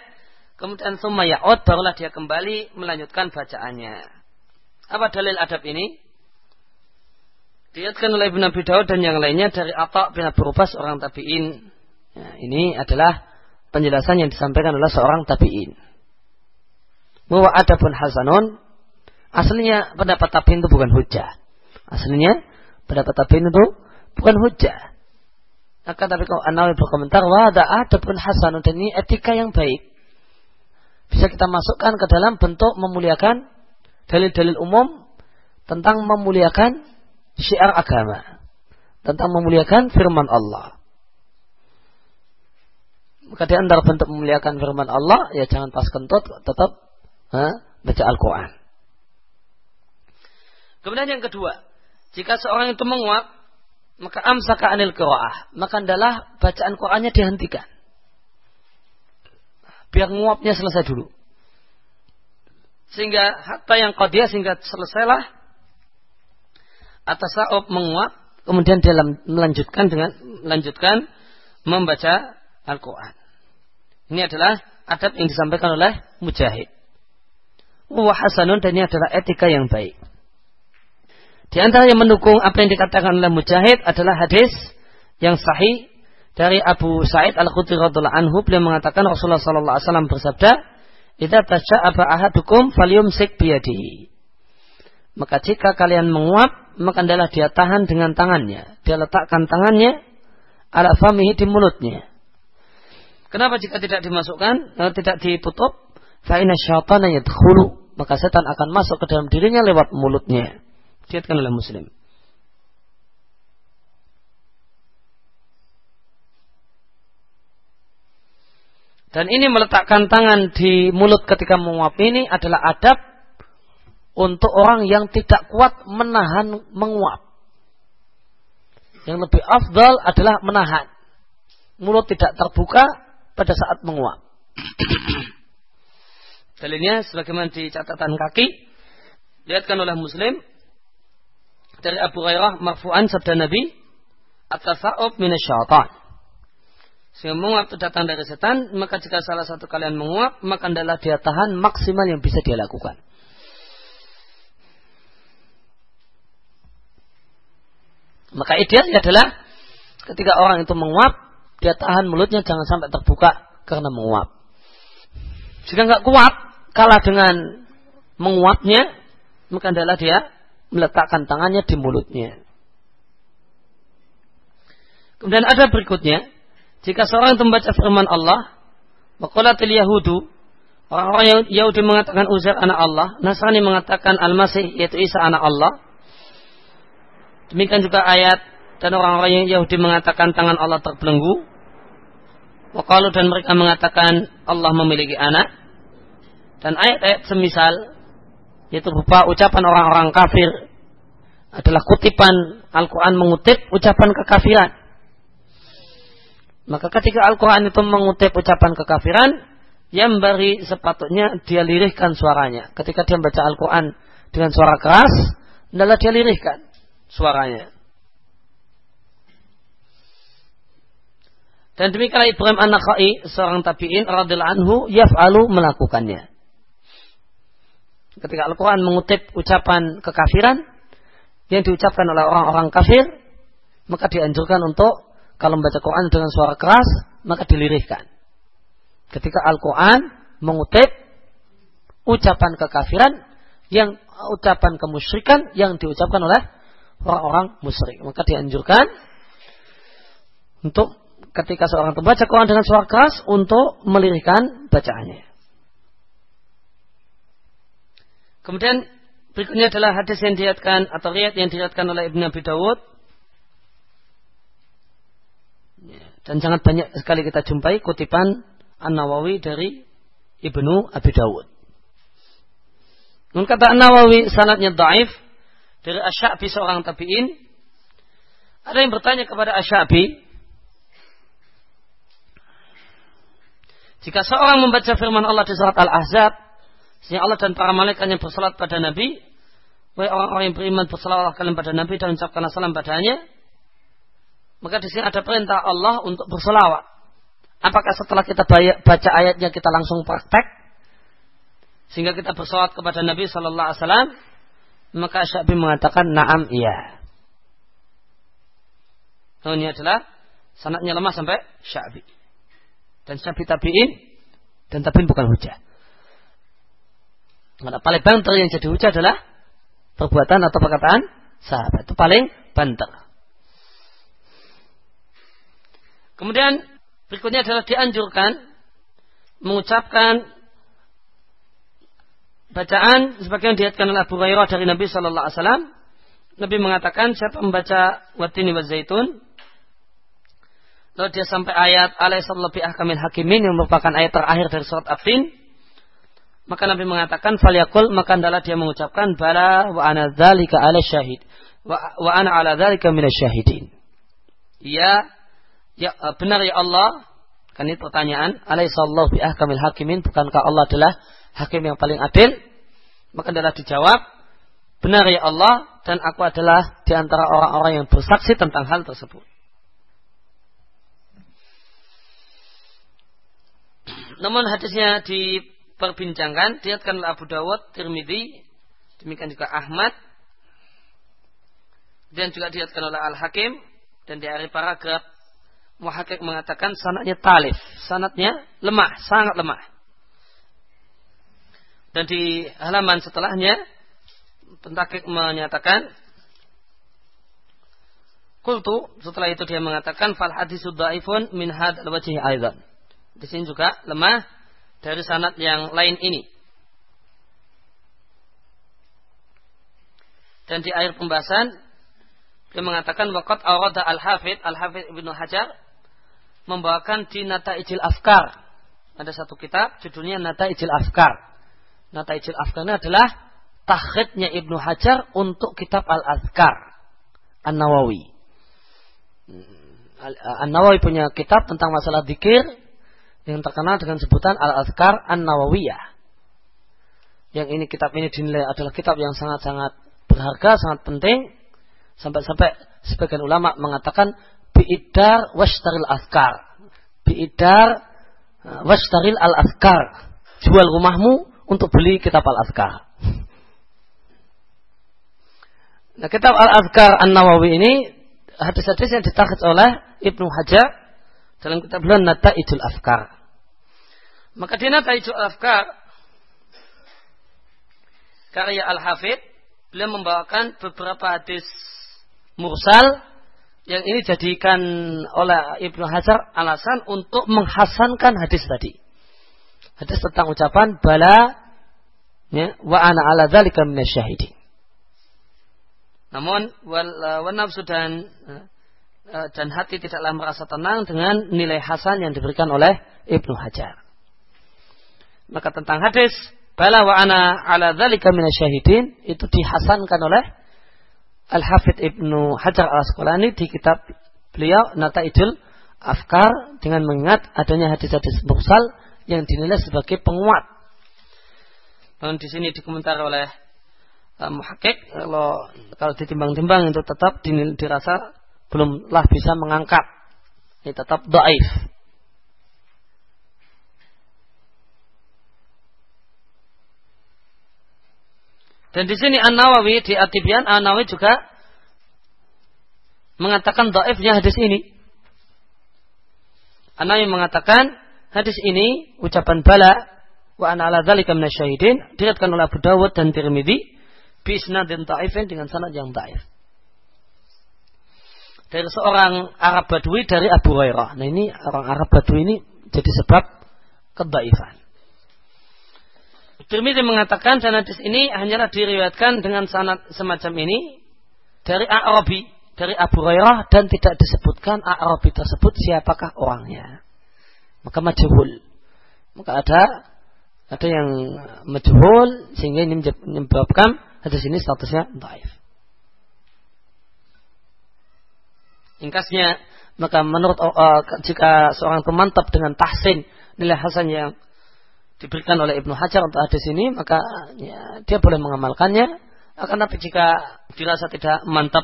kemudian summa ya'ud, barulah dia kembali melanjutkan bacaannya. Apa dalil adab ini? Dilihatkan oleh Ibn Abi Daud dan yang lainnya dari Atta bin Abu Rufas orang tabi'in. Ya, ini adalah penjelasan yang disampaikan oleh seorang tabi'in. Bahwa ada pun hasanun, aslinya pendapat tabi'in itu bukan hujah. Aslinya pendapat tabi'in itu bukan hujah. Maka tapi kalau Anawi berkomentar, wah ada pun hasanun dan ini etika yang baik. Bisa kita masukkan ke dalam bentuk memuliakan dalil-dalil umum tentang memuliakan syiar agama. Tentang memuliakan firman Allah. Maka di antara bentuk memuliakan firman Allah, ya jangan pas kentut, tetap ha, baca Al-Quran. Kemudian yang kedua, jika seorang itu menguap, maka amsaka anil qiraah, maka adalah bacaan Qur'annya dihentikan. Biar nguapnya selesai dulu. Sehingga hatta yang qadiyah sehingga selesailah atas sa'ub menguap, kemudian dia melanjutkan dengan melanjutkan membaca Al-Quran. Ini adalah adab yang disampaikan oleh Mujahid. Wa hasanun dan ini adalah etika yang baik. Di antara yang mendukung apa yang dikatakan oleh Mujahid adalah hadis yang sahih dari Abu Sa'id Al-Khudri radhiallahu anhu beliau mengatakan Rasulullah sallallahu alaihi wasallam bersabda, "Idza tasha'aba ahadukum falyumsik biyadihi." Maka jika kalian menguap, maka adalah dia tahan dengan tangannya. Dia letakkan tangannya ala famihi di mulutnya. Kenapa jika tidak dimasukkan, eh, tidak ditutup? Fa'ina syaitana yadkhulu. Maka setan akan masuk ke dalam dirinya lewat mulutnya. Diatkan oleh Muslim. Dan ini meletakkan tangan di mulut ketika menguap ini adalah adab untuk orang yang tidak kuat menahan menguap. Yang lebih afdal adalah menahan. Mulut tidak terbuka pada saat menguap. Dalilnya sebagaimana di catatan kaki lihatkan oleh Muslim dari Abu Hurairah marfu'an sabda Nabi at-tasa'ub minasyaitan. Sehingga menguap itu datang dari setan, maka jika salah satu kalian menguap, maka adalah dia tahan maksimal yang bisa dia lakukan. Maka idealnya adalah ketika orang itu menguap, dia tahan mulutnya jangan sampai terbuka karena menguap. Jika nggak kuat, kalah dengan menguapnya, maka adalah dia meletakkan tangannya di mulutnya. Kemudian ada berikutnya, jika seorang itu membaca firman Allah, Waqalatil Yahudu, orang-orang Yahudi mengatakan Uzair anak Allah, Nasrani mengatakan Al-Masih yaitu Isa anak Allah, Demikian juga ayat dan orang-orang Yahudi mengatakan tangan Allah terbelenggu. Wakalu dan mereka mengatakan Allah memiliki anak. Dan ayat-ayat semisal yaitu berupa ucapan orang-orang kafir adalah kutipan Al-Quran mengutip ucapan kekafiran. Maka ketika Al-Quran itu mengutip ucapan kekafiran, yang beri sepatutnya dia lirihkan suaranya. Ketika dia membaca Al-Quran dengan suara keras, adalah dia lirihkan suaranya. Dan demikianlah Ibrahim An-Nakhai, seorang tabi'in radhiyallahu anhu, yaf'alu melakukannya. Ketika Al-Quran mengutip ucapan kekafiran yang diucapkan oleh orang-orang kafir, maka dianjurkan untuk kalau membaca Quran dengan suara keras, maka dilirihkan. Ketika Al-Quran mengutip ucapan kekafiran yang ucapan kemusyrikan yang diucapkan oleh orang-orang musyrik. Maka dianjurkan untuk ketika seorang membaca Quran dengan suara keras untuk melirihkan bacaannya. Kemudian berikutnya adalah hadis yang diriatkan atau riat yang diriatkan oleh Ibnu Abi Dawud. Dan sangat banyak sekali kita jumpai kutipan An-Nawawi dari Ibnu Abi Dawud. Kata An-Nawawi sanatnya daif dari Asy'abi seorang tabi'in Ada yang bertanya kepada Asyabi, jika seorang membaca firman Allah di surat Al-Ahzab, sehingga Allah dan para malaikatnya bersalat pada Nabi, wahai orang-orang yang beriman bersalawat kalian pada Nabi dan ucapkanlah salam padanya, maka di sini ada perintah Allah untuk berselawat. Apakah setelah kita baca ayatnya kita langsung praktek sehingga kita bersolawat kepada Nabi Shallallahu Alaihi Wasallam? Maka Syafi'i mengatakan naam iya. Ini adalah sanatnya lemah sampai Syafi'i. Dan Syafi'i tabi'in dan tabi'in bukan hujah. Karena paling banter yang jadi hujah adalah perbuatan atau perkataan sahabat. Itu paling banter. Kemudian berikutnya adalah dianjurkan mengucapkan bacaan sebagaimana diatkan oleh Abu Hurairah dari Nabi Shallallahu Alaihi Wasallam. Nabi mengatakan siapa membaca watini wa zaitun Lalu dia sampai ayat Alaihissallahu bi ahkamil hakimin yang merupakan ayat terakhir dari surat Atin. Maka Nabi mengatakan falyakul maka adalah dia mengucapkan bala wa ana dzalika ala syahid wa, wa ana ala dzalika minas syahidin. Ya, ya benar ya Allah. Kan ini pertanyaan. Alaihissallahu bi ahkamil hakimin bukankah Allah adalah hakim yang paling adil? Maka adalah dijawab benar ya Allah dan aku adalah di antara orang-orang yang bersaksi tentang hal tersebut. Namun hadisnya diperbincangkan, diatkan oleh Abu Dawud, Tirmidzi, demikian juga Ahmad, dan juga diatkan oleh Al-Hakim, dan di akhir paragraf Muhakkik mengatakan sanatnya talif, sanatnya lemah, sangat lemah. Dan di halaman setelahnya, pentakik menyatakan, Kultu, setelah itu dia mengatakan, Fal hadisu da'ifun min had al-wajih aidan. Di sini juga lemah dari sanat yang lain ini. Dan di akhir pembahasan dia mengatakan waqat awrada al-hafid al-hafid Ibnu Hajar membawakan di Nata Ijil Afkar. Ada satu kitab judulnya Nata Ijil Afkar. Nata Ijil Afkar ini adalah takhidnya Ibnu Hajar untuk kitab Al-Azkar An-Nawawi. An-Nawawi punya kitab tentang masalah zikir yang terkenal dengan sebutan Al-Azkar An-Nawawiyah. Yang ini kitab ini dinilai adalah kitab yang sangat-sangat berharga, sangat penting. Sampai-sampai sebagian ulama mengatakan biidar washtaril azkar. Biidar uh, washtaril al-azkar. Jual rumahmu untuk beli kitab al-azkar. Nah, kitab al-azkar An-Nawawi ini hadis-hadis yang ditakhid oleh Ibnu Hajar dalam kitab Nata Idul Afkar. Maka di Nata Idul Afkar karya Al-Hafid beliau membawakan beberapa hadis mursal yang ini jadikan oleh Ibnu Hajar alasan untuk menghasankan hadis tadi. Hadis tentang ucapan bala ya, wa ana ala dzalika minasyahidin. Namun wal, wal nafsu dan Eh, dan hati tidaklah merasa tenang dengan nilai hasan yang diberikan oleh Ibnu Hajar. Maka tentang hadis bala wa ana ala dzalika minasyahidin itu dihasankan oleh Al-Hafidh Ibnu Hajar Al-Asqalani di kitab beliau Nataidul Afkar dengan mengingat adanya hadis-hadis mursal yang dinilai sebagai penguat. Dan di sini dikomentar oleh uh, kalau kalau ditimbang-timbang itu tetap dirasa belumlah bisa mengangkat. Ini tetap daif. Dan di sini An Nawawi di Atibian An Nawawi juga mengatakan daifnya hadis ini. An Nawawi mengatakan hadis ini ucapan bala wa ana ala dzalika minasyahidin diriatkan oleh Abu Dawud dan Tirmidzi bi isnadin dhaifin dengan sanad yang dhaif dari seorang Arab Badui dari Abu Hurairah. Nah ini orang Arab Badui ini jadi sebab kedaifan. Tirmidzi mengatakan dan hadis ini hanyalah diriwayatkan dengan sanad semacam ini dari Arabi, dari Abu Hurairah dan tidak disebutkan Arabi tersebut siapakah orangnya. Maka majhul. Maka ada ada yang majhul sehingga ini menyebabkan hadis ini statusnya dhaif. Ingkasnya maka menurut uh, jika seorang itu mantap dengan tahsin nilai hasan yang diberikan oleh Ibnu Hajar untuk hadis ini maka ya, dia boleh mengamalkannya akan tapi jika dirasa tidak mantap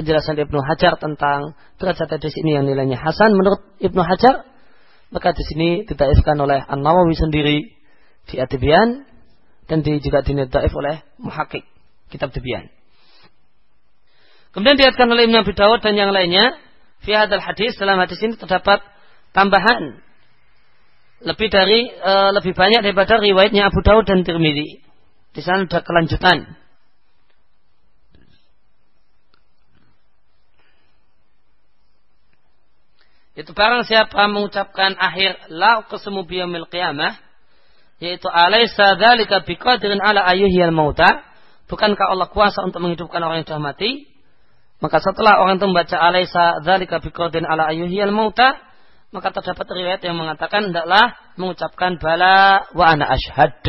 penjelasan Ibnu Hajar tentang derajat hadis ini yang nilainya hasan menurut Ibnu Hajar maka di sini ditaifkan oleh An Nawawi sendiri di Atibian dan di, juga dinitaif oleh Muhakik kitab Tibian. Kemudian diatkan oleh Imam Abu Dawud dan yang lainnya fi hadal hadis dalam hadis ini terdapat tambahan lebih dari e, lebih banyak daripada riwayatnya Abu Dawud dan Tirmidzi. Di sana ada kelanjutan. Itu barang siapa mengucapkan akhir la qasmu biyamil qiyamah yaitu alaisa dzalika biqadirin ala ayyuhil mauta bukankah Allah kuasa untuk menghidupkan orang yang sudah mati maka setelah orang itu membaca alaisa dzalika biqadirin ala ayyuhil mauta maka terdapat riwayat yang mengatakan hendaklah mengucapkan bala wa ana ashhad.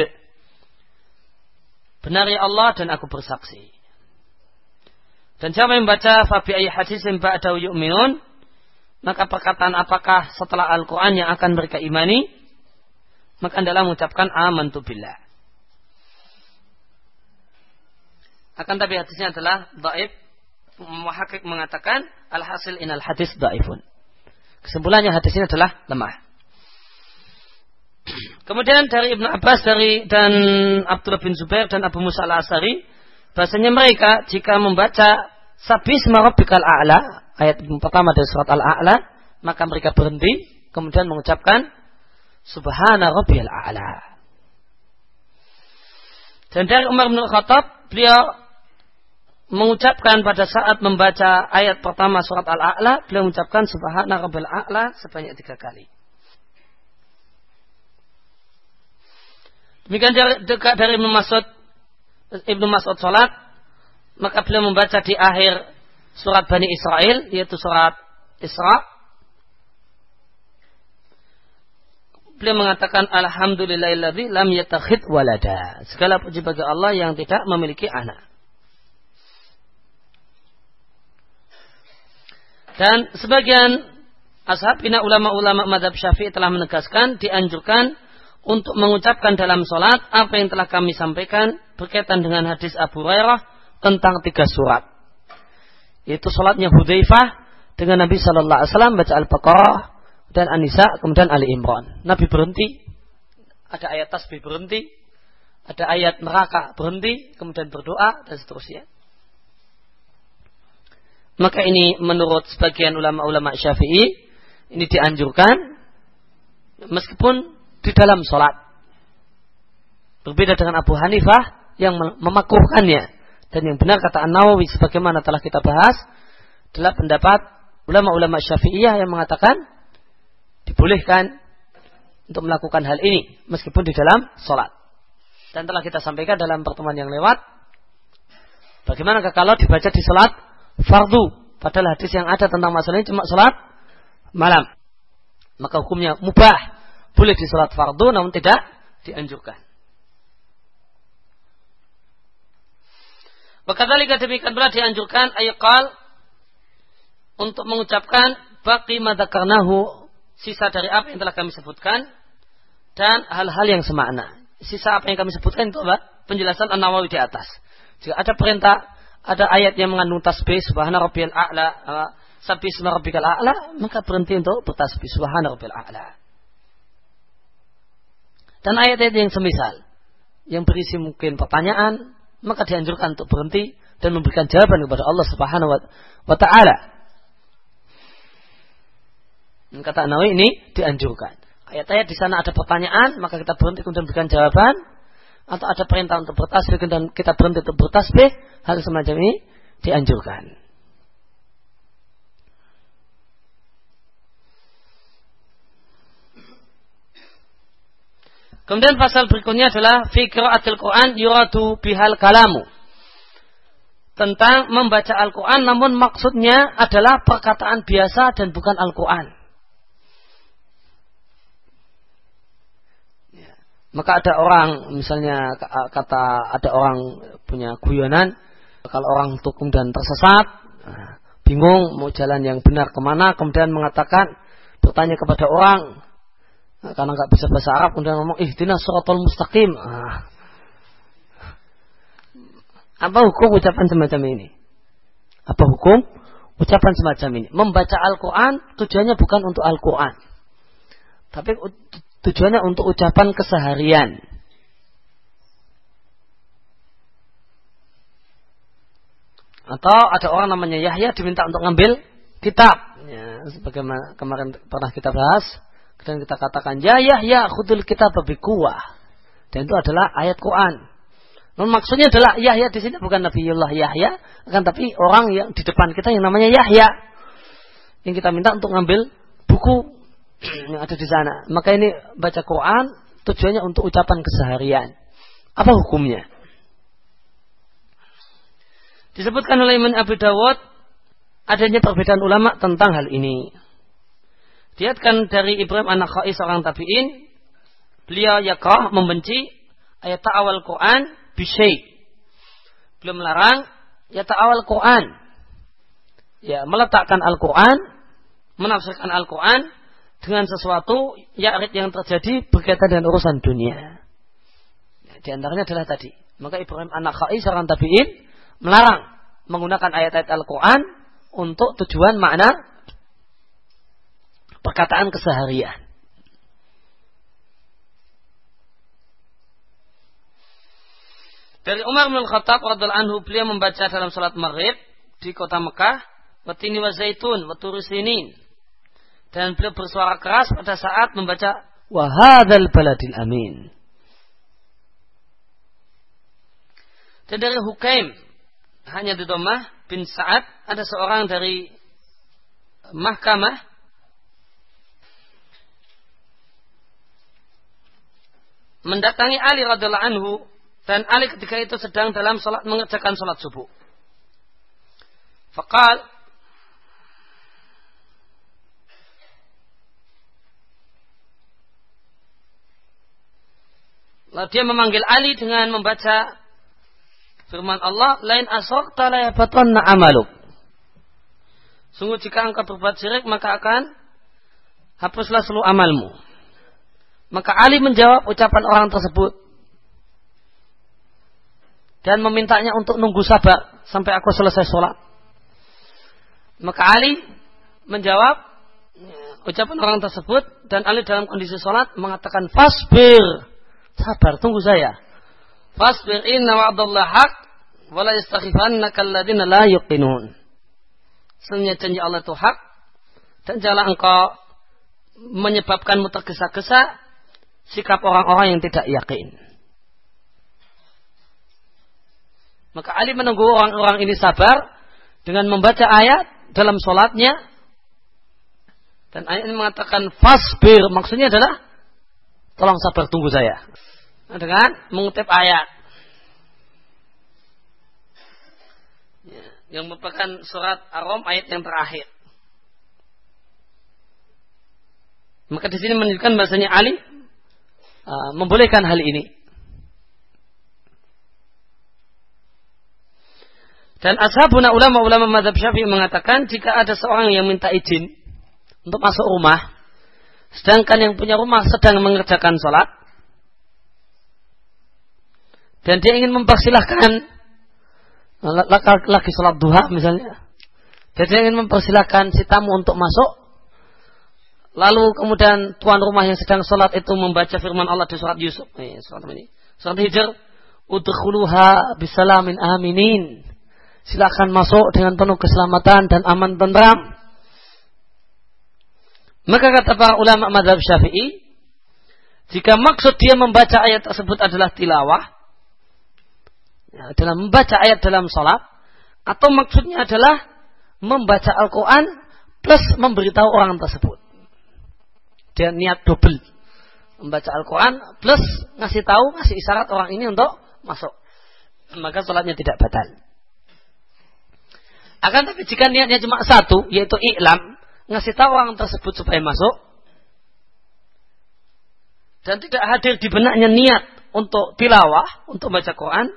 Benar ya Allah dan aku bersaksi. Dan siapa yang membaca fabi ayat hadis yang ba'dahu yu'minun maka perkataan apakah setelah Al-Quran yang akan mereka imani maka adalah mengucapkan amantu billah. Akan tapi hadisnya adalah daif. Muhakkik mengatakan al-hasil inal hadis daifun. Kesimpulannya hadis ini adalah lemah. Kemudian dari Ibnu Abbas dari dan Abdullah bin Zubair dan Abu Musa al-Asari bahasanya mereka jika membaca Sabisma Rabbikal A'la ayat pertama dari surat Al-A'la maka mereka berhenti kemudian mengucapkan Subhana Rabbiyal A'la. Dan dari Umar bin Khattab beliau mengucapkan pada saat membaca ayat pertama surat Al-A'la, beliau mengucapkan Subhana Rabbil A'la sebanyak tiga kali. Demikian dekat dari Ibnu Mas'ud Ibnu Mas'ud salat, maka beliau membaca di akhir surat Bani Israel yaitu surat Isra. Beliau mengatakan alhamdulillahilladzi lam yatakhid walada. Segala puji bagi Allah yang tidak memiliki anak. Dan sebagian ashab bina ulama-ulama madhab syafi'i telah menegaskan dianjurkan untuk mengucapkan dalam sholat apa yang telah kami sampaikan berkaitan dengan hadis Abu Hurairah tentang tiga surat. Yaitu sholatnya Hudzaifah dengan Nabi Shallallahu Alaihi Wasallam baca Al-Baqarah dan An-Nisa kemudian Ali Imran. Nabi berhenti, ada ayat tasbih berhenti, ada ayat neraka berhenti, kemudian berdoa dan seterusnya. Maka ini menurut sebagian ulama-ulama syafi'i ini dianjurkan meskipun di dalam sholat. Berbeda dengan Abu Hanifah yang memakruhkannya. Dan yang benar kata An-Nawawi sebagaimana telah kita bahas adalah pendapat ulama-ulama syafi'iyah yang mengatakan dibolehkan untuk melakukan hal ini meskipun di dalam sholat. Dan telah kita sampaikan dalam pertemuan yang lewat bagaimana kalau dibaca di sholat fardu. Padahal hadis yang ada tentang masalah ini cuma sholat malam. Maka hukumnya mubah. Boleh di sholat fardu namun tidak dianjurkan. Wakadzalika demikian pula dianjurkan ayakal untuk mengucapkan baki madakarnahu sisa dari apa yang telah kami sebutkan dan hal-hal yang semakna. Sisa apa yang kami sebutkan itu adalah penjelasan An-Nawawi di atas. Jika ada perintah ada ayat yang mengandung tasbih subhana rabbiyal a'la uh, sabbi isma rabbikal a'la maka berhenti untuk bertasbih subhana rabbiyal a'la dan ayat-ayat yang semisal yang berisi mungkin pertanyaan maka dianjurkan untuk berhenti dan memberikan jawaban kepada Allah Subhanahu wa taala. Kata Nawawi ini dianjurkan. Ayat-ayat di sana ada pertanyaan, maka kita berhenti kemudian memberikan jawaban atau ada perintah untuk bertasbih dan kita berhenti untuk bertasbih, hal semacam ini dianjurkan. Kemudian pasal berikutnya adalah atil Quran yuradu bihal kalamu. Tentang membaca Al-Quran namun maksudnya adalah perkataan biasa dan bukan Al-Quran. Maka ada orang, misalnya kata ada orang punya guyonan, kalau orang tukum dan tersesat, nah, bingung mau jalan yang benar ke mana, kemudian mengatakan bertanya kepada orang nah, karena nggak bisa bahasa Arab, kemudian ngomong ihdinas suratul mustaqim. Ah. Apa hukum ucapan semacam ini? Apa hukum ucapan semacam ini? Membaca Al-Quran tujuannya bukan untuk Al-Quran. Tapi tujuannya untuk ucapan keseharian. Atau ada orang namanya Yahya diminta untuk ngambil kitab. Ya, sebagaimana kemarin pernah kita bahas. Dan kita katakan, Ya Yahya khudul kitab lebih kuah. Dan itu adalah ayat Quran. Maksudnya adalah Yahya di sini bukan Nabiullah Yahya, akan tapi orang yang di depan kita yang namanya Yahya. Yang kita minta untuk ngambil buku yang ada di sana. Maka ini baca Quran tujuannya untuk ucapan keseharian. Apa hukumnya? Disebutkan oleh Imam Abu Dawud adanya perbedaan ulama tentang hal ini. Diatkan dari Ibrahim anak Khais seorang tabi'in, beliau yakrah membenci ayat awal Quran bisyai. Beliau melarang ya awal Quran. Ya, meletakkan Al-Quran, menafsirkan Al-Quran dengan sesuatu ya yang terjadi berkaitan dengan urusan dunia. Ya, di antaranya adalah tadi. Maka Ibrahim anak Khais seorang tabi'in melarang menggunakan ayat-ayat Al-Quran untuk tujuan makna perkataan keseharian. Dari Umar bin Khattab radhiallahu anhu beliau membaca dalam salat Maghrib di kota Mekah, watini wa zaitun wa. Dan beliau bersuara keras pada saat membaca wahadal baladil amin. Dan dari Hukaim hanya di Domah bin Sa'ad ada seorang dari mahkamah mendatangi Ali radhiallahu anhu dan Ali ketika itu sedang dalam salat mengerjakan salat subuh. Fakal Lalu dia memanggil Ali dengan membaca Firman Allah, lain asokta la yabatanna amaluk. Sungguh jika engkau berbuat syirik maka akan hapuslah seluruh amalmu. Maka Ali menjawab ucapan orang tersebut dan memintanya untuk nunggu sabar sampai aku selesai sholat. Maka Ali menjawab ucapan orang tersebut dan Ali dalam kondisi sholat mengatakan fasbir sabar tunggu saya Fasbir inna wa'dallah haq wa la yastakhifannaka alladziina la yuqinun. Sesungguhnya janji Allah itu hak dan janganlah engkau menyebabkanmu tergesa-gesa sikap orang-orang yang tidak yakin. Maka Ali menunggu orang-orang ini sabar dengan membaca ayat dalam sholatnya. Dan ayat ini mengatakan fasbir. Maksudnya adalah tolong sabar tunggu saya dengan mengutip ayat ya, yang merupakan surat Ar-Rom ayat yang terakhir. Maka di sini menunjukkan bahasanya Ali uh, membolehkan hal ini. Dan ashabuna ulama-ulama madhab syafi'i mengatakan jika ada seorang yang minta izin untuk masuk rumah, sedangkan yang punya rumah sedang mengerjakan sholat, dan dia ingin mempersilahkan laki-laki sholat duha misalnya. Dan dia ingin mempersilahkan si tamu untuk masuk. Lalu kemudian tuan rumah yang sedang sholat itu membaca firman Allah di surat Yusuf. Eh, surat ini? Surat Hijr. Udkhuluha bisalamin aminin. Silakan masuk dengan penuh keselamatan dan aman tentram maka kata para ulama madhab syafi'i jika maksud dia membaca ayat tersebut adalah tilawah ya, dalam membaca ayat dalam sholat atau maksudnya adalah membaca Al-Quran plus memberitahu orang tersebut. Dia niat double. Membaca Al-Quran plus ngasih tahu, ngasih isyarat orang ini untuk masuk. Maka sholatnya tidak batal. Akan tapi jika niatnya cuma satu, yaitu iklam, ngasih tahu orang tersebut supaya masuk dan tidak hadir di benaknya niat untuk tilawah, untuk baca Quran,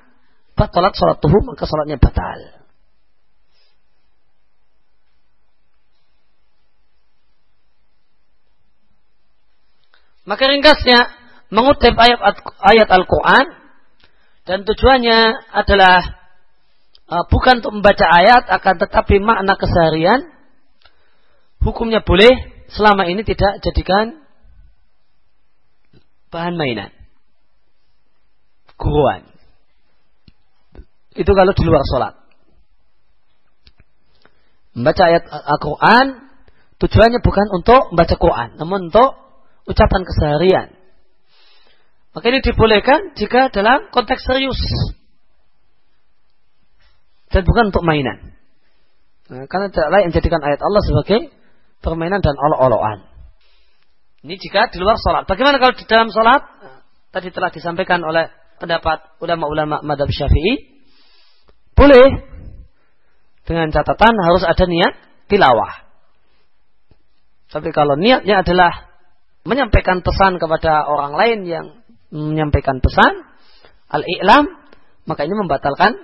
batalat sholat tuhum, maka sholatnya batal. Maka ringkasnya mengutip ayat ayat Al-Quran dan tujuannya adalah uh, bukan untuk membaca ayat akan tetapi makna keseharian hukumnya boleh selama ini tidak jadikan bahan mainan guruan itu kalau di luar sholat membaca ayat Al-Quran tujuannya bukan untuk membaca Quran namun untuk ucapan keseharian. Maka ini dibolehkan jika dalam konteks serius. Dan bukan untuk mainan. Nah, karena tidak lain menjadikan ayat Allah sebagai permainan dan olok-olokan. Ini jika di luar sholat. Bagaimana kalau di dalam sholat? Tadi telah disampaikan oleh pendapat ulama-ulama madhab syafi'i. Boleh. Dengan catatan harus ada niat tilawah. Tapi kalau niatnya adalah menyampaikan pesan kepada orang lain yang menyampaikan pesan al-i'lam maka ini membatalkan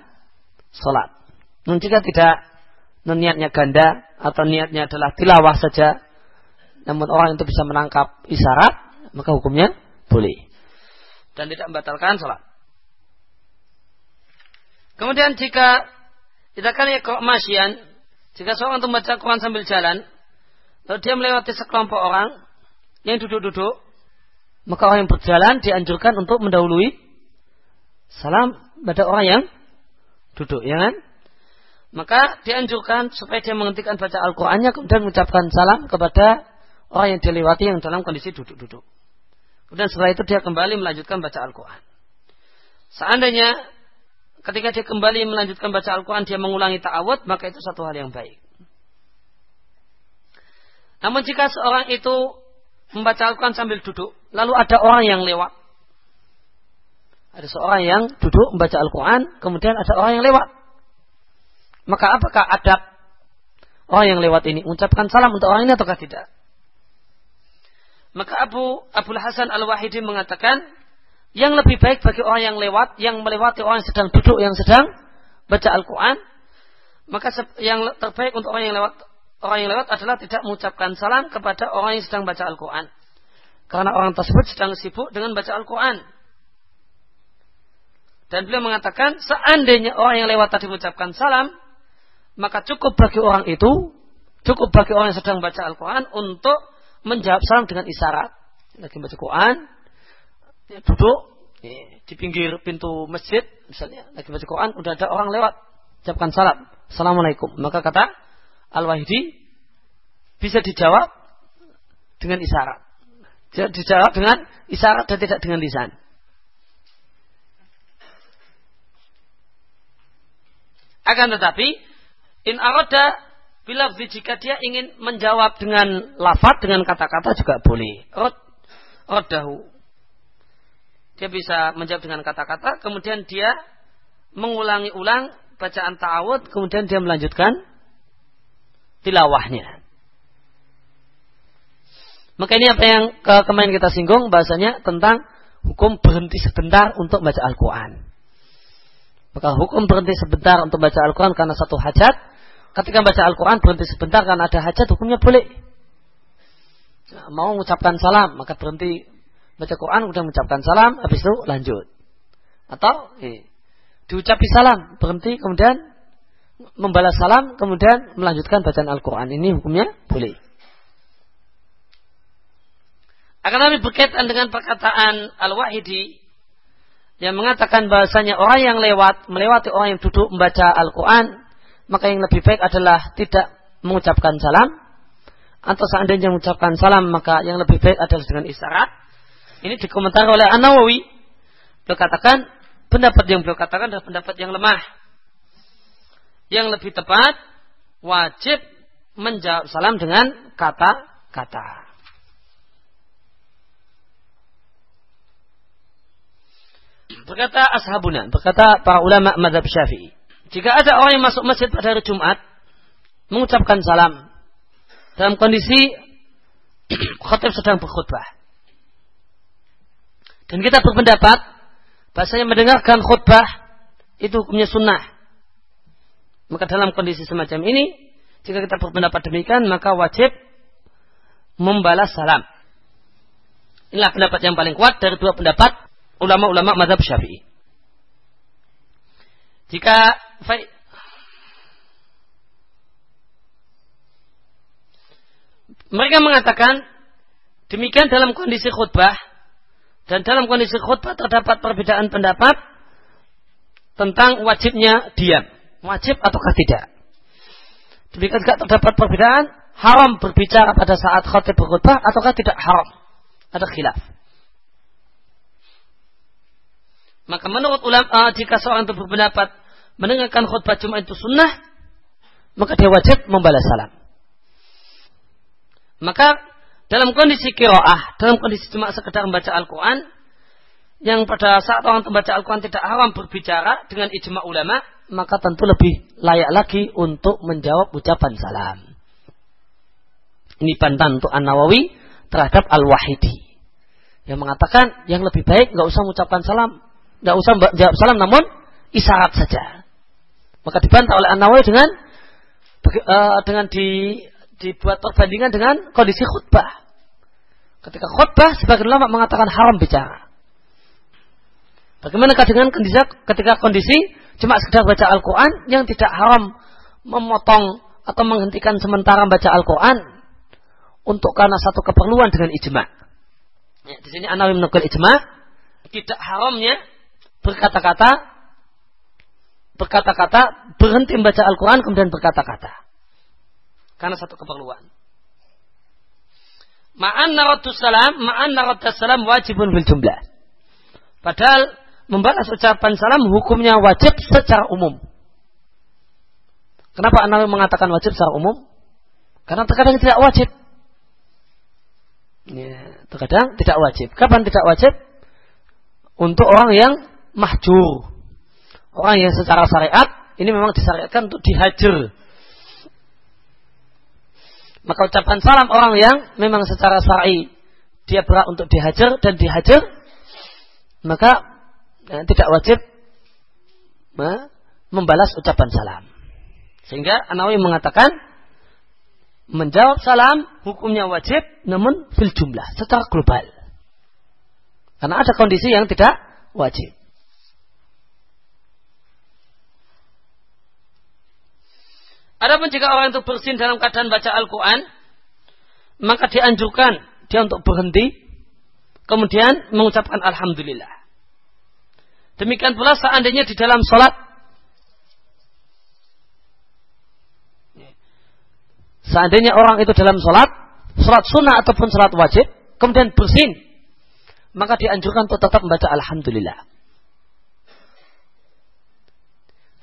salat. Namun jika tidak niatnya ganda atau niatnya adalah tilawah saja namun orang itu bisa menangkap isyarat maka hukumnya boleh dan tidak membatalkan salat. Kemudian jika tidak kali masyian jika seorang itu membaca Quran sambil jalan lalu dia melewati sekelompok orang yang duduk-duduk, maka orang yang berjalan dianjurkan untuk mendahului salam pada orang yang duduk, ya kan? Maka dianjurkan supaya dia menghentikan baca Al-Qur'annya kemudian mengucapkan salam kepada orang yang dilewati yang dalam kondisi duduk-duduk. Kemudian setelah itu dia kembali melanjutkan baca Al-Quran. Seandainya ketika dia kembali melanjutkan baca Al-Quran dia mengulangi ta'awud maka itu satu hal yang baik. Namun jika seorang itu membaca Al-Quran sambil duduk. Lalu ada orang yang lewat. Ada seorang yang duduk membaca Al-Quran, kemudian ada orang yang lewat. Maka apakah adab orang yang lewat ini mengucapkan salam untuk orang ini ataukah tidak? Maka Abu Abu Hasan Al-Wahidi mengatakan, yang lebih baik bagi orang yang lewat, yang melewati orang yang sedang duduk, yang sedang baca Al-Quran, maka yang terbaik untuk orang yang lewat orang yang lewat adalah tidak mengucapkan salam kepada orang yang sedang baca Al-Quran. Karena orang tersebut sedang sibuk dengan baca Al-Quran. Dan beliau mengatakan, seandainya orang yang lewat tadi mengucapkan salam, maka cukup bagi orang itu, cukup bagi orang yang sedang baca Al-Quran untuk menjawab salam dengan isyarat. Lagi baca Quran, duduk di pinggir pintu masjid, misalnya, lagi baca Quran, udah ada orang lewat, ucapkan salam. Assalamualaikum. Maka kata Al-Wahidi bisa dijawab dengan isyarat. Dijawab dengan isyarat dan tidak dengan lisan. Akan tetapi, in aroda bila jika dia ingin menjawab dengan lafat dengan kata-kata juga boleh. Rod, rodahu. Dia bisa menjawab dengan kata-kata, kemudian dia mengulangi ulang bacaan ta'awud, kemudian dia melanjutkan tilawahnya. Maka ini apa yang ke kemarin kita singgung bahasanya tentang hukum berhenti sebentar untuk baca Al-Quran. Maka hukum berhenti sebentar untuk baca Al-Quran karena satu hajat. Ketika baca Al-Quran berhenti sebentar karena ada hajat hukumnya boleh. Mau mengucapkan salam maka berhenti baca Quran kemudian mengucapkan salam habis itu lanjut. Atau eh, diucapi salam berhenti kemudian membalas salam kemudian melanjutkan bacaan Al-Quran ini hukumnya boleh. Akan tapi berkaitan dengan perkataan Al-Wahidi yang mengatakan bahasanya orang yang lewat melewati orang yang duduk membaca Al-Quran maka yang lebih baik adalah tidak mengucapkan salam atau seandainya mengucapkan salam maka yang lebih baik adalah dengan isyarat. Ini dikomentar oleh An-Nawawi. Beliau katakan pendapat yang beliau katakan adalah pendapat yang lemah yang lebih tepat wajib menjawab salam dengan kata-kata. Berkata ashabuna, berkata para ulama madhab syafi'i. Jika ada orang yang masuk masjid pada hari Jumat, mengucapkan salam dalam kondisi khotib sedang berkhutbah. Dan kita berpendapat, bahasanya mendengarkan khutbah itu hukumnya sunnah. Maka dalam kondisi semacam ini, jika kita berpendapat demikian, maka wajib membalas salam. Inilah pendapat yang paling kuat dari dua pendapat ulama-ulama madhab syafi'i. Jika mereka mengatakan demikian dalam kondisi khutbah dan dalam kondisi khutbah terdapat perbedaan pendapat tentang wajibnya diam, wajib ataukah tidak. Demikian juga terdapat perbedaan haram berbicara pada saat khutbah berkhutbah ataukah tidak haram. Ada khilaf. Maka menurut ulama, jika seorang itu berpendapat mendengarkan khutbah Jumat itu sunnah, maka dia wajib membalas salam. Maka dalam kondisi kiroah, dalam kondisi cuma sekedar membaca Al-Quran, yang pada saat orang membaca Al-Quran tidak haram berbicara dengan ijma ulama, maka tentu lebih layak lagi untuk menjawab ucapan salam. Ini bantahan untuk An-Nawawi terhadap Al-Wahidi. Yang mengatakan yang lebih baik nggak usah mengucapkan salam, nggak usah jawab salam, namun isyarat saja. Maka dibantah oleh An-Nawawi dengan uh, dengan di, dibuat perbandingan dengan kondisi khutbah. Ketika khutbah, sebagian ulama mengatakan haram bicara. Bagaimana dengan kondisi, ketika kondisi cuma sekedar baca Al-Quran yang tidak haram memotong atau menghentikan sementara baca Al-Quran untuk karena satu keperluan dengan ijma. Ya, di sini Anawi menukil ijma tidak haramnya berkata-kata berkata-kata berhenti membaca Al-Quran kemudian berkata-kata karena satu keperluan. Ma'an naradus salam, ma'an naradus salam wajibun bil jumlah. Padahal membalas ucapan salam hukumnya wajib secara umum. Kenapa Anawi mengatakan wajib secara umum? Karena terkadang tidak wajib. Ya, terkadang tidak wajib. Kapan tidak wajib? Untuk orang yang mahjur. Orang yang secara syariat ini memang disyariatkan untuk dihajar. Maka ucapan salam orang yang memang secara syar'i dia berat untuk dihajar dan dihajar, maka ya, tidak wajib membalas ucapan salam. Sehingga Anawi mengatakan menjawab salam hukumnya wajib namun fil jumlah secara global. Karena ada kondisi yang tidak wajib. Adapun jika orang itu bersin dalam keadaan baca Al-Quran, maka dianjurkan dia untuk berhenti, kemudian mengucapkan Alhamdulillah. Demikian pula seandainya di dalam sholat, seandainya orang itu dalam sholat, sholat sunnah ataupun sholat wajib, kemudian bersin, maka dianjurkan untuk tetap membaca Alhamdulillah.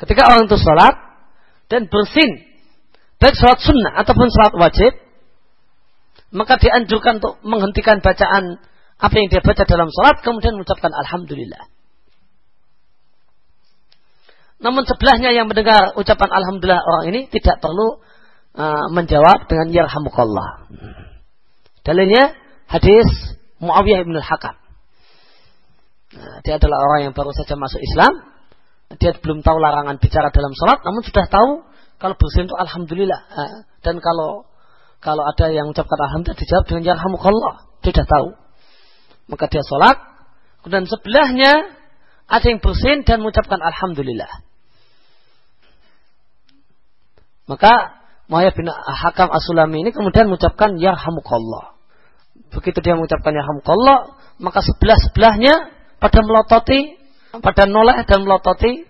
Ketika orang itu sholat, dan bersin. Baik sholat sunnah ataupun sholat wajib maka dianjurkan untuk menghentikan bacaan apa yang dia baca dalam sholat kemudian mengucapkan Alhamdulillah. Namun sebelahnya yang mendengar ucapan Alhamdulillah orang ini tidak perlu uh, menjawab dengan Yarhamukallah. Dalilnya hadis Muawiyah bin Al-Hakam nah, dia adalah orang yang baru saja masuk Islam dia belum tahu larangan bicara dalam sholat, namun sudah tahu kalau bersin itu alhamdulillah. Dan kalau kalau ada yang mengucapkan alhamdulillah dijawab dengan yarhamukallah. Dia sudah tahu. Maka dia sholat. Kemudian sebelahnya ada yang bersin dan mengucapkan alhamdulillah. Maka Muhayyad bin Hakam As-Sulami ini kemudian mengucapkan yarhamukallah. Begitu dia mengucapkan yarhamukallah, maka sebelah-sebelahnya pada melototi pada noleh dan melototi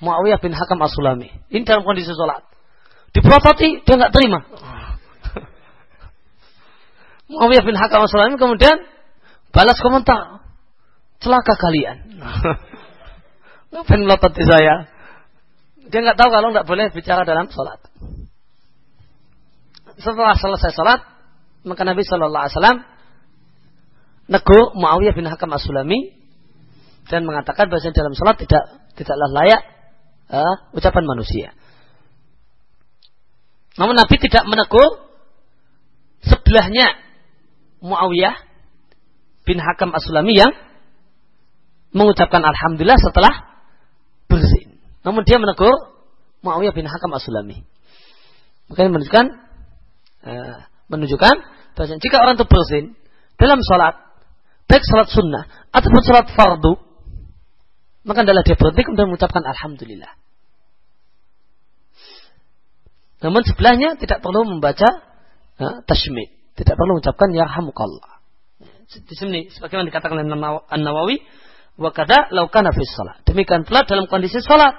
Muawiyah bin Hakam As-Sulami. Ini dalam kondisi sholat. Dipelototi, dia nggak terima. Muawiyah bin Hakam As-Sulami kemudian balas komentar. Celaka kalian. Ngapain melototi saya? Dia nggak tahu kalau nggak boleh bicara dalam sholat. Setelah selesai sholat, maka Nabi Shallallahu Alaihi Wasallam negur Muawiyah bin Hakam As-Sulami dan mengatakan bahwa dalam sholat tidak tidaklah layak uh, ucapan manusia. Namun Nabi tidak menegur sebelahnya Muawiyah bin Hakam As-Sulami yang mengucapkan Alhamdulillah setelah bersin. Namun dia menegur Muawiyah bin Hakam As-Sulami. Maka menunjukkan uh, menunjukkan bahwa jika orang itu bersin dalam sholat baik salat sunnah ataupun salat fardu, maka adalah dia berhenti kemudian mengucapkan alhamdulillah. Namun sebelahnya tidak perlu membaca ya, tashmid, tidak perlu mengucapkan yarhamukallah. Di sini sebagaimana dikatakan oleh An-Nawawi, wa kada laukana fi salat. Demikian pula dalam kondisi salat,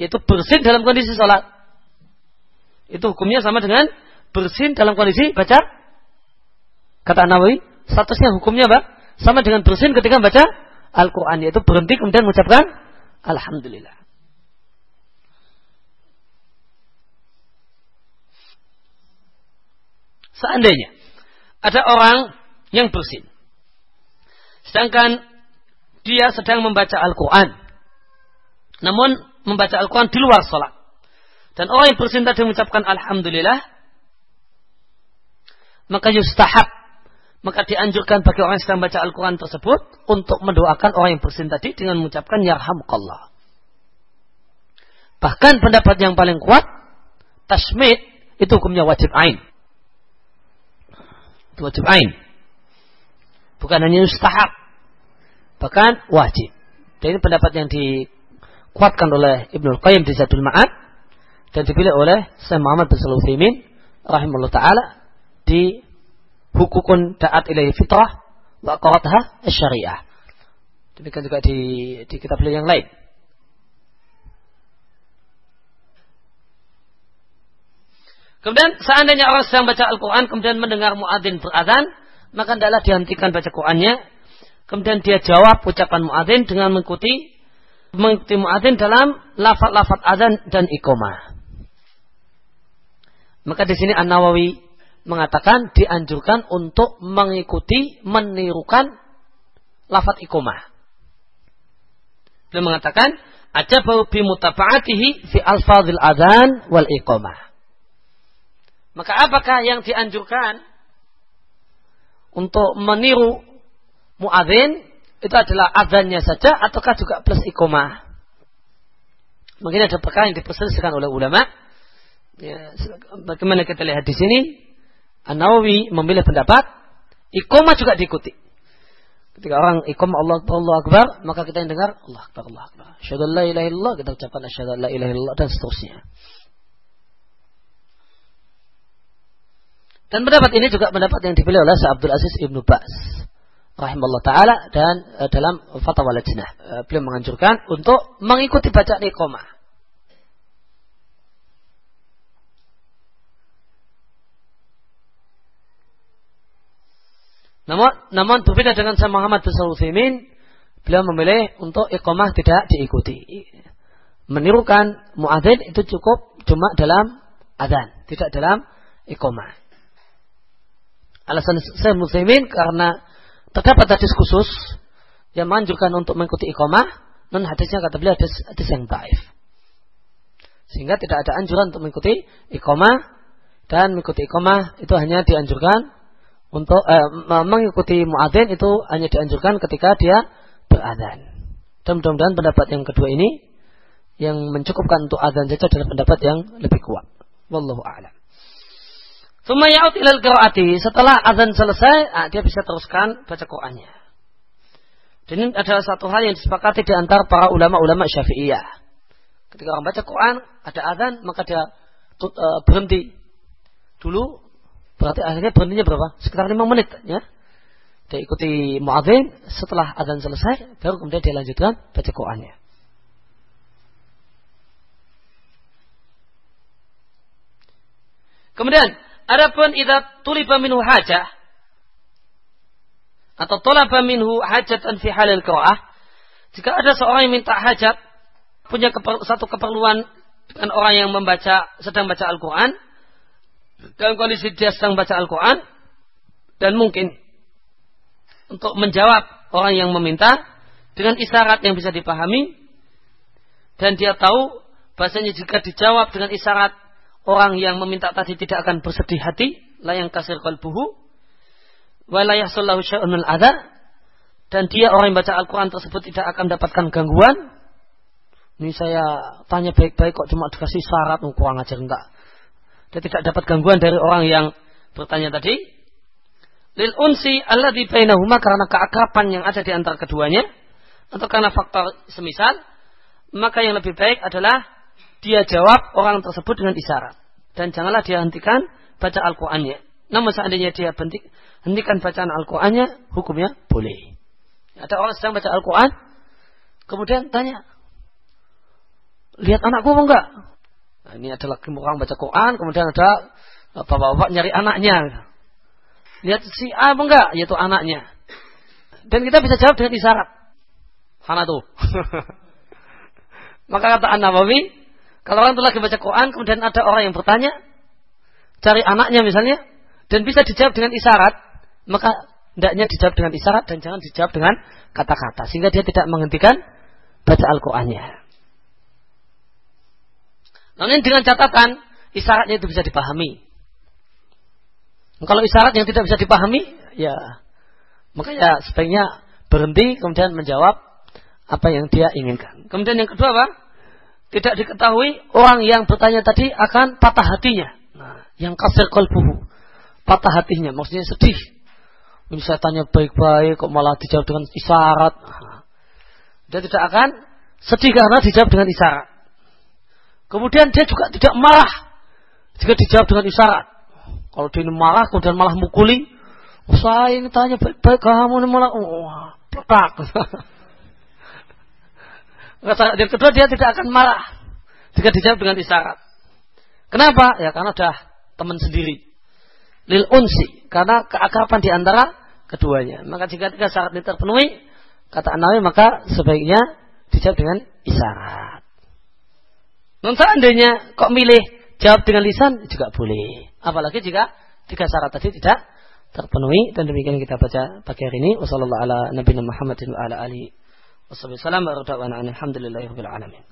yaitu bersin dalam kondisi salat. Itu hukumnya sama dengan bersin dalam kondisi baca kata Nawawi statusnya hukumnya apa? Sama dengan bersin ketika baca Al-Quran yaitu berhenti kemudian mengucapkan Alhamdulillah. Seandainya ada orang yang bersin, sedangkan dia sedang membaca Al-Quran, namun membaca Al-Quran di luar sholat, dan orang yang bersin tadi mengucapkan Alhamdulillah, maka yustahab maka dianjurkan bagi orang yang sedang baca Al-Quran tersebut untuk mendoakan orang yang bersin tadi dengan mengucapkan Yarhamukallah. Bahkan pendapat yang paling kuat, tasmid itu hukumnya wajib ain. Itu wajib ain. Bukan hanya mustahab. Bahkan wajib. Dan ini pendapat yang dikuatkan oleh Ibnu Qayyim di Zadul Ma'ad dan dipilih oleh Syekh Muhammad bin Shalih rahimahullah taala di hukukun ta'at ilaihi fitrah wa qaratha syariah. Demikian juga di, di kitab beliau yang lain. Kemudian seandainya orang sedang baca Al-Quran kemudian mendengar muadzin beradhan, maka adalah dihentikan baca Qurannya. Kemudian dia jawab ucapan muadzin dengan mengikuti mengikuti muadzin dalam lafat-lafat adzan dan iqomah. Maka di sini An Nawawi mengatakan dianjurkan untuk mengikuti menirukan lafat ikomah. Beliau mengatakan bau bi mutafa'atihi fi alfadhil adzan wal iqamah. Maka apakah yang dianjurkan untuk meniru muadzin itu adalah adzannya saja ataukah juga plus iqamah? Mungkin ada perkara yang diperselisihkan oleh ulama. Ya, bagaimana kita lihat di sini? An-Nawawi memilih pendapat iqamah juga diikuti. Ketika orang ikom Allah Allah Akbar, maka kita yang dengar Allah Akbar Allah Akbar. Asyhadu kita ucapkan asyhadu la ilaha dan seterusnya. Dan pendapat ini juga pendapat yang dipilih oleh Syekh Abdul Aziz Ibnu Bas rahimahullah taala dan uh, dalam fatwa lajnah uh, beliau menganjurkan untuk mengikuti bacaan iqamah. Namun, namun berbeda dengan Syekh Muhammad bin beliau memilih untuk iqamah tidak diikuti. Menirukan muadzin itu cukup cuma dalam adzan, tidak dalam iqamah. Alasan Syekh Muslimin karena terdapat hadis khusus yang menganjurkan untuk mengikuti iqamah, non hadisnya kata beliau hadis, hadis yang baif. Sehingga tidak ada anjuran untuk mengikuti iqamah dan mengikuti iqamah itu hanya dianjurkan untuk eh, mengikuti muadzin itu hanya dianjurkan ketika dia beradzan. Dan mudah-mudahan pendapat yang kedua ini yang mencukupkan untuk adzan saja adalah pendapat yang lebih kuat. Wallahu a'lam. Tsumma ya'ud ilal qiraati. Setelah azan selesai, ah, dia bisa teruskan baca Qur'annya. Dan ini adalah satu hal yang disepakati di antara para ulama-ulama Syafi'iyah. Ketika orang baca Quran, ada azan, maka dia uh, berhenti dulu Berarti akhirnya berhentinya berapa? Sekitar lima menit ya. Dia ikuti muadzin setelah azan selesai baru kemudian dia lanjutkan baca Qur'annya. Kemudian adapun idza tuliba minhu hajah atau talaba minhu hajatan fi halil qiraah jika ada seorang yang minta hajat punya keper, satu keperluan dengan orang yang membaca sedang baca Al-Qur'an dalam kondisi dia sedang baca Al-Quran dan mungkin untuk menjawab orang yang meminta dengan isyarat yang bisa dipahami dan dia tahu bahasanya jika dijawab dengan isyarat orang yang meminta tadi tidak akan bersedih hati layang kasir kalbuhu walayah sallahu syai'un ada dan dia orang yang baca Al-Quran tersebut tidak akan mendapatkan gangguan. Ini saya tanya baik-baik kok cuma dikasih syarat kurang ajar enggak dia tidak dapat gangguan dari orang yang bertanya tadi. Lil unsi di bainahuma karena keakrapan yang ada di antara keduanya atau karena faktor semisal, maka yang lebih baik adalah dia jawab orang tersebut dengan isyarat dan janganlah dia hentikan baca Al-Qur'annya. Namun seandainya dia hentikan bacaan Al-Qur'annya, hukumnya boleh. Ada orang sedang baca Al-Quran, kemudian tanya, lihat anakku enggak? Nah, ini adalah orang baca Quran, kemudian ada bapak-bapak nyari anaknya. Lihat si A apa enggak? Yaitu anaknya. Dan kita bisa jawab dengan isyarat. Mana tuh? Maka kata An-Nawawi, kalau orang itu lagi baca Quran, kemudian ada orang yang bertanya, cari anaknya misalnya, dan bisa dijawab dengan isyarat, maka hendaknya dijawab dengan isyarat dan jangan dijawab dengan kata-kata sehingga dia tidak menghentikan baca Al-Qur'annya. Namun dengan catatan isyaratnya itu bisa dipahami. Kalau isyarat yang tidak bisa dipahami, ya maka ya sebaiknya berhenti kemudian menjawab apa yang dia inginkan. Kemudian yang kedua apa? Tidak diketahui orang yang bertanya tadi akan patah hatinya. Nah, yang kasir kolbuhu. Patah hatinya, maksudnya sedih ini saya tanya baik-baik kok malah dijawab dengan isyarat. Dia tidak akan sedih karena dijawab dengan isyarat. Kemudian dia juga tidak marah jika dijawab dengan isyarat. Kalau dia marah kemudian malah mukuli, oh, ini tanya baik-baik kamu ini malah oh, peletak. Yang kedua dia tidak akan marah jika dijawab dengan isyarat. Kenapa? Ya karena sudah teman sendiri lil unsi karena keakraban di antara keduanya. Maka jika tiga syarat ini terpenuhi, kata Anawi maka sebaiknya dijawab dengan isyarat. Non seandainya kok milih jawab dengan lisan juga boleh. Apalagi jika tiga syarat tadi tidak terpenuhi dan demikian kita baca pagi hari ini. Wassalamualaikum warahmatullahi wabarakatuh.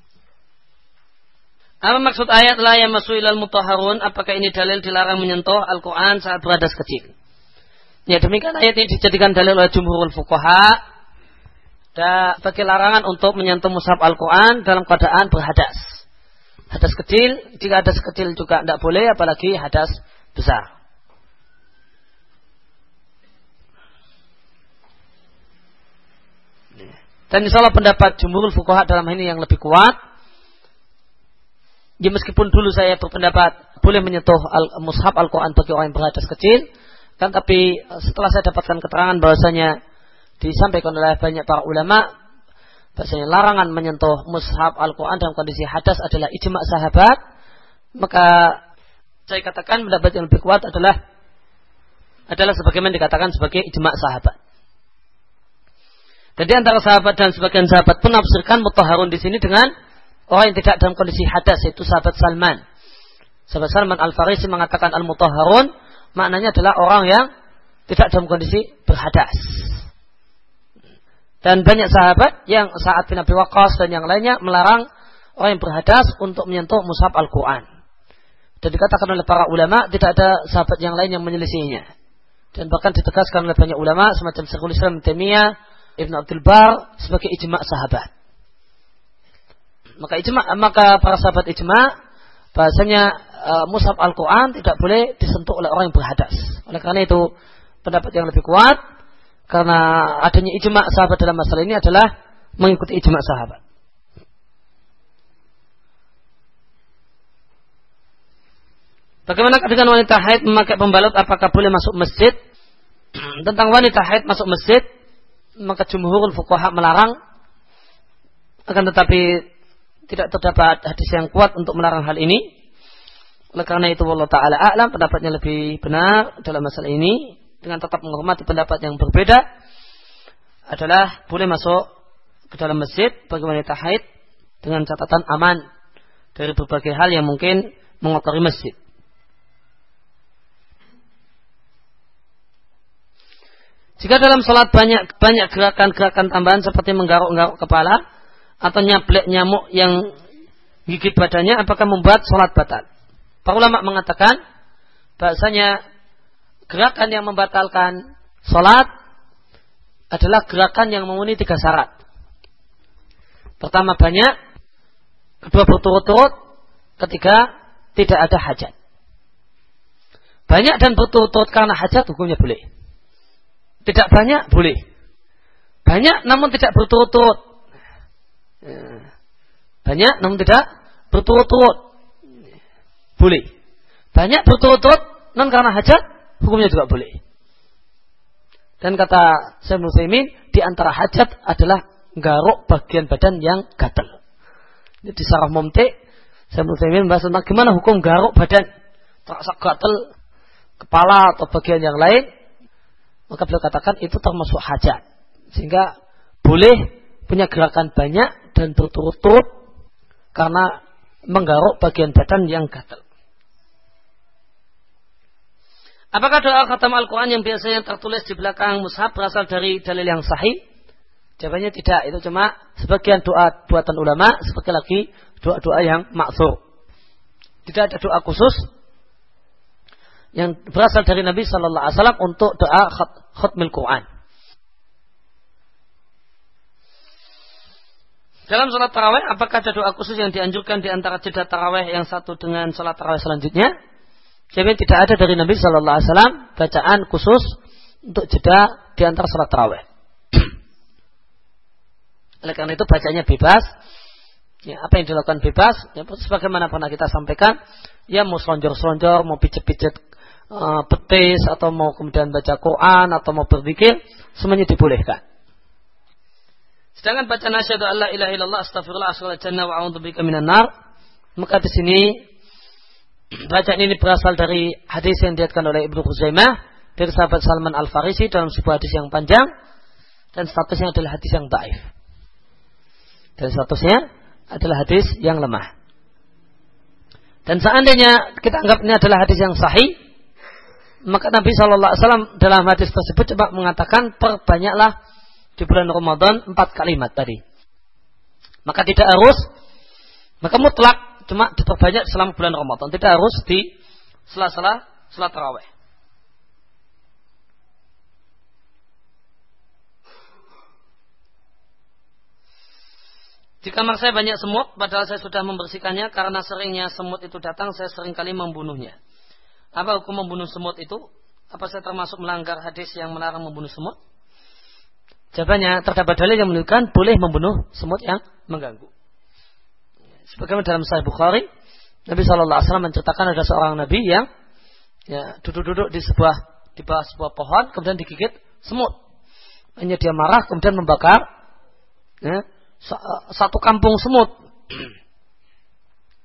Apa maksud ayat la yamassu ilal mutahharun? Apakah ini dalil dilarang menyentuh Al-Quran saat beradas kecil? Ya demikian ayat ini dijadikan dalil oleh jumhurul fuqaha dan bagi larangan untuk menyentuh mushaf Al-Quran dalam keadaan berhadas. Hadas kecil, jika hadas kecil juga tidak boleh, apalagi hadas besar. Dan insya Allah pendapat jumhurul fuqaha dalam ini yang lebih kuat Ya meskipun dulu saya berpendapat boleh menyentuh al mushaf Al-Quran bagi orang yang berhadas kecil, kan tapi eh, setelah saya dapatkan keterangan bahwasanya disampaikan oleh banyak para ulama bahwasanya larangan menyentuh mushaf Al-Quran dalam kondisi hadas adalah ijma sahabat, maka saya katakan pendapat yang lebih kuat adalah adalah sebagaimana dikatakan sebagai ijma sahabat. Jadi antara sahabat dan sebagian sahabat pun menafsirkan mutaharun di sini dengan orang yang tidak dalam kondisi hadas itu sahabat Salman. Sahabat Salman Al-Farisi mengatakan al-mutahharun maknanya adalah orang yang tidak dalam kondisi berhadas. Dan banyak sahabat yang saat bin Abi Waqqas dan yang lainnya melarang orang yang berhadas untuk menyentuh mushaf Al-Quran. Dan dikatakan oleh para ulama tidak ada sahabat yang lain yang menyelisihinya. Dan bahkan ditegaskan oleh banyak ulama semacam Syekhul Islam Taimiyah, Ibn Abdul Bar sebagai ijma' sahabat maka ijma maka para sahabat ijma bahasanya uh, mushaf Al-Qur'an tidak boleh disentuh oleh orang yang berhadas. Oleh karena itu pendapat yang lebih kuat karena adanya ijma sahabat dalam masalah ini adalah mengikuti ijma sahabat. Bagaimana dengan wanita haid memakai pembalut apakah boleh masuk masjid? Tentang wanita haid masuk masjid, maka jumhurul fuqaha melarang akan tetapi tidak terdapat hadis yang kuat untuk melarang hal ini. Oleh karena itu Allah Ta'ala a'lam pendapatnya lebih benar dalam masalah ini dengan tetap menghormati pendapat yang berbeda adalah boleh masuk ke dalam masjid bagi wanita haid dengan catatan aman dari berbagai hal yang mungkin mengotori masjid. Jika dalam sholat banyak banyak gerakan-gerakan tambahan seperti menggaruk-garuk kepala, atau nyablek nyamuk yang gigit badannya apakah membuat sholat batal? Para ulama mengatakan bahasanya gerakan yang membatalkan sholat adalah gerakan yang memenuhi tiga syarat. Pertama banyak, kedua berturut-turut, ketiga tidak ada hajat. Banyak dan berturut-turut karena hajat hukumnya boleh. tidak banyak boleh. Banyak namun tidak berturut-turut. Ya. Banyak namun tidak berturut-turut. Boleh. Banyak berturut-turut non karena hajat hukumnya juga boleh. Dan kata Syekh Muslimin di antara hajat adalah garuk bagian badan yang gatal. Jadi saraf mumti Syekh Muslimin bahas tentang gimana hukum garuk badan terasa gatal kepala atau bagian yang lain maka beliau katakan itu termasuk hajat. Sehingga boleh punya gerakan banyak dan berturut-turut karena menggaruk bagian badan yang gatal. Apakah doa khatam Al-Quran yang biasanya tertulis di belakang mushaf berasal dari dalil yang sahih? Jawabannya tidak. Itu cuma sebagian doa buatan ulama, sebagian lagi doa-doa yang maksur. Tidak ada doa khusus yang berasal dari Nabi Shallallahu Alaihi Wasallam untuk doa khutmil Quran. Dalam sholat taraweh, apakah ada doa khusus yang dianjurkan di antara jeda taraweh yang satu dengan sholat taraweh selanjutnya? Jadi tidak ada dari Nabi Shallallahu Alaihi Wasallam bacaan khusus untuk jeda di antara sholat taraweh. Oleh karena itu bacanya bebas. Ya, apa yang dilakukan bebas, ya, sebagaimana pernah kita sampaikan, ya mau selonjor-selonjor, mau pijet-pijet uh, petis, atau mau kemudian baca Quran, atau mau berzikir, semuanya dibolehkan. Sedangkan baca nasyadu Allah ilaha illallah astagfirullah aswala jannah wa a'udzubika minan nar, maka di sini Bacaan ini berasal dari hadis yang diatkan oleh Ibnu Khuzaimah dari sahabat Salman Al Farisi dalam sebuah hadis yang panjang dan statusnya adalah hadis yang taif. Dan statusnya adalah hadis yang lemah. Dan seandainya kita anggap ini adalah hadis yang sahih, maka Nabi Shallallahu Alaihi Wasallam dalam hadis tersebut coba mengatakan perbanyaklah di bulan Ramadan empat kalimat tadi. Maka tidak harus, maka mutlak cuma diperbanyak selama bulan Ramadan. Tidak harus di sela-sela salat tarawih. Di kamar saya banyak semut, padahal saya sudah membersihkannya karena seringnya semut itu datang, saya sering kali membunuhnya. Apa hukum membunuh semut itu? Apa saya termasuk melanggar hadis yang melarang membunuh semut? Jawabannya, terdapat dalil yang menunjukkan boleh membunuh semut yang mengganggu. Sebagaimana dalam Sahih Bukhari, Nabi Shallallahu Alaihi Wasallam menceritakan ada seorang Nabi yang ya, duduk-duduk di sebuah di bawah sebuah pohon, kemudian digigit semut. Hanya dia marah, kemudian membakar ya, satu kampung semut.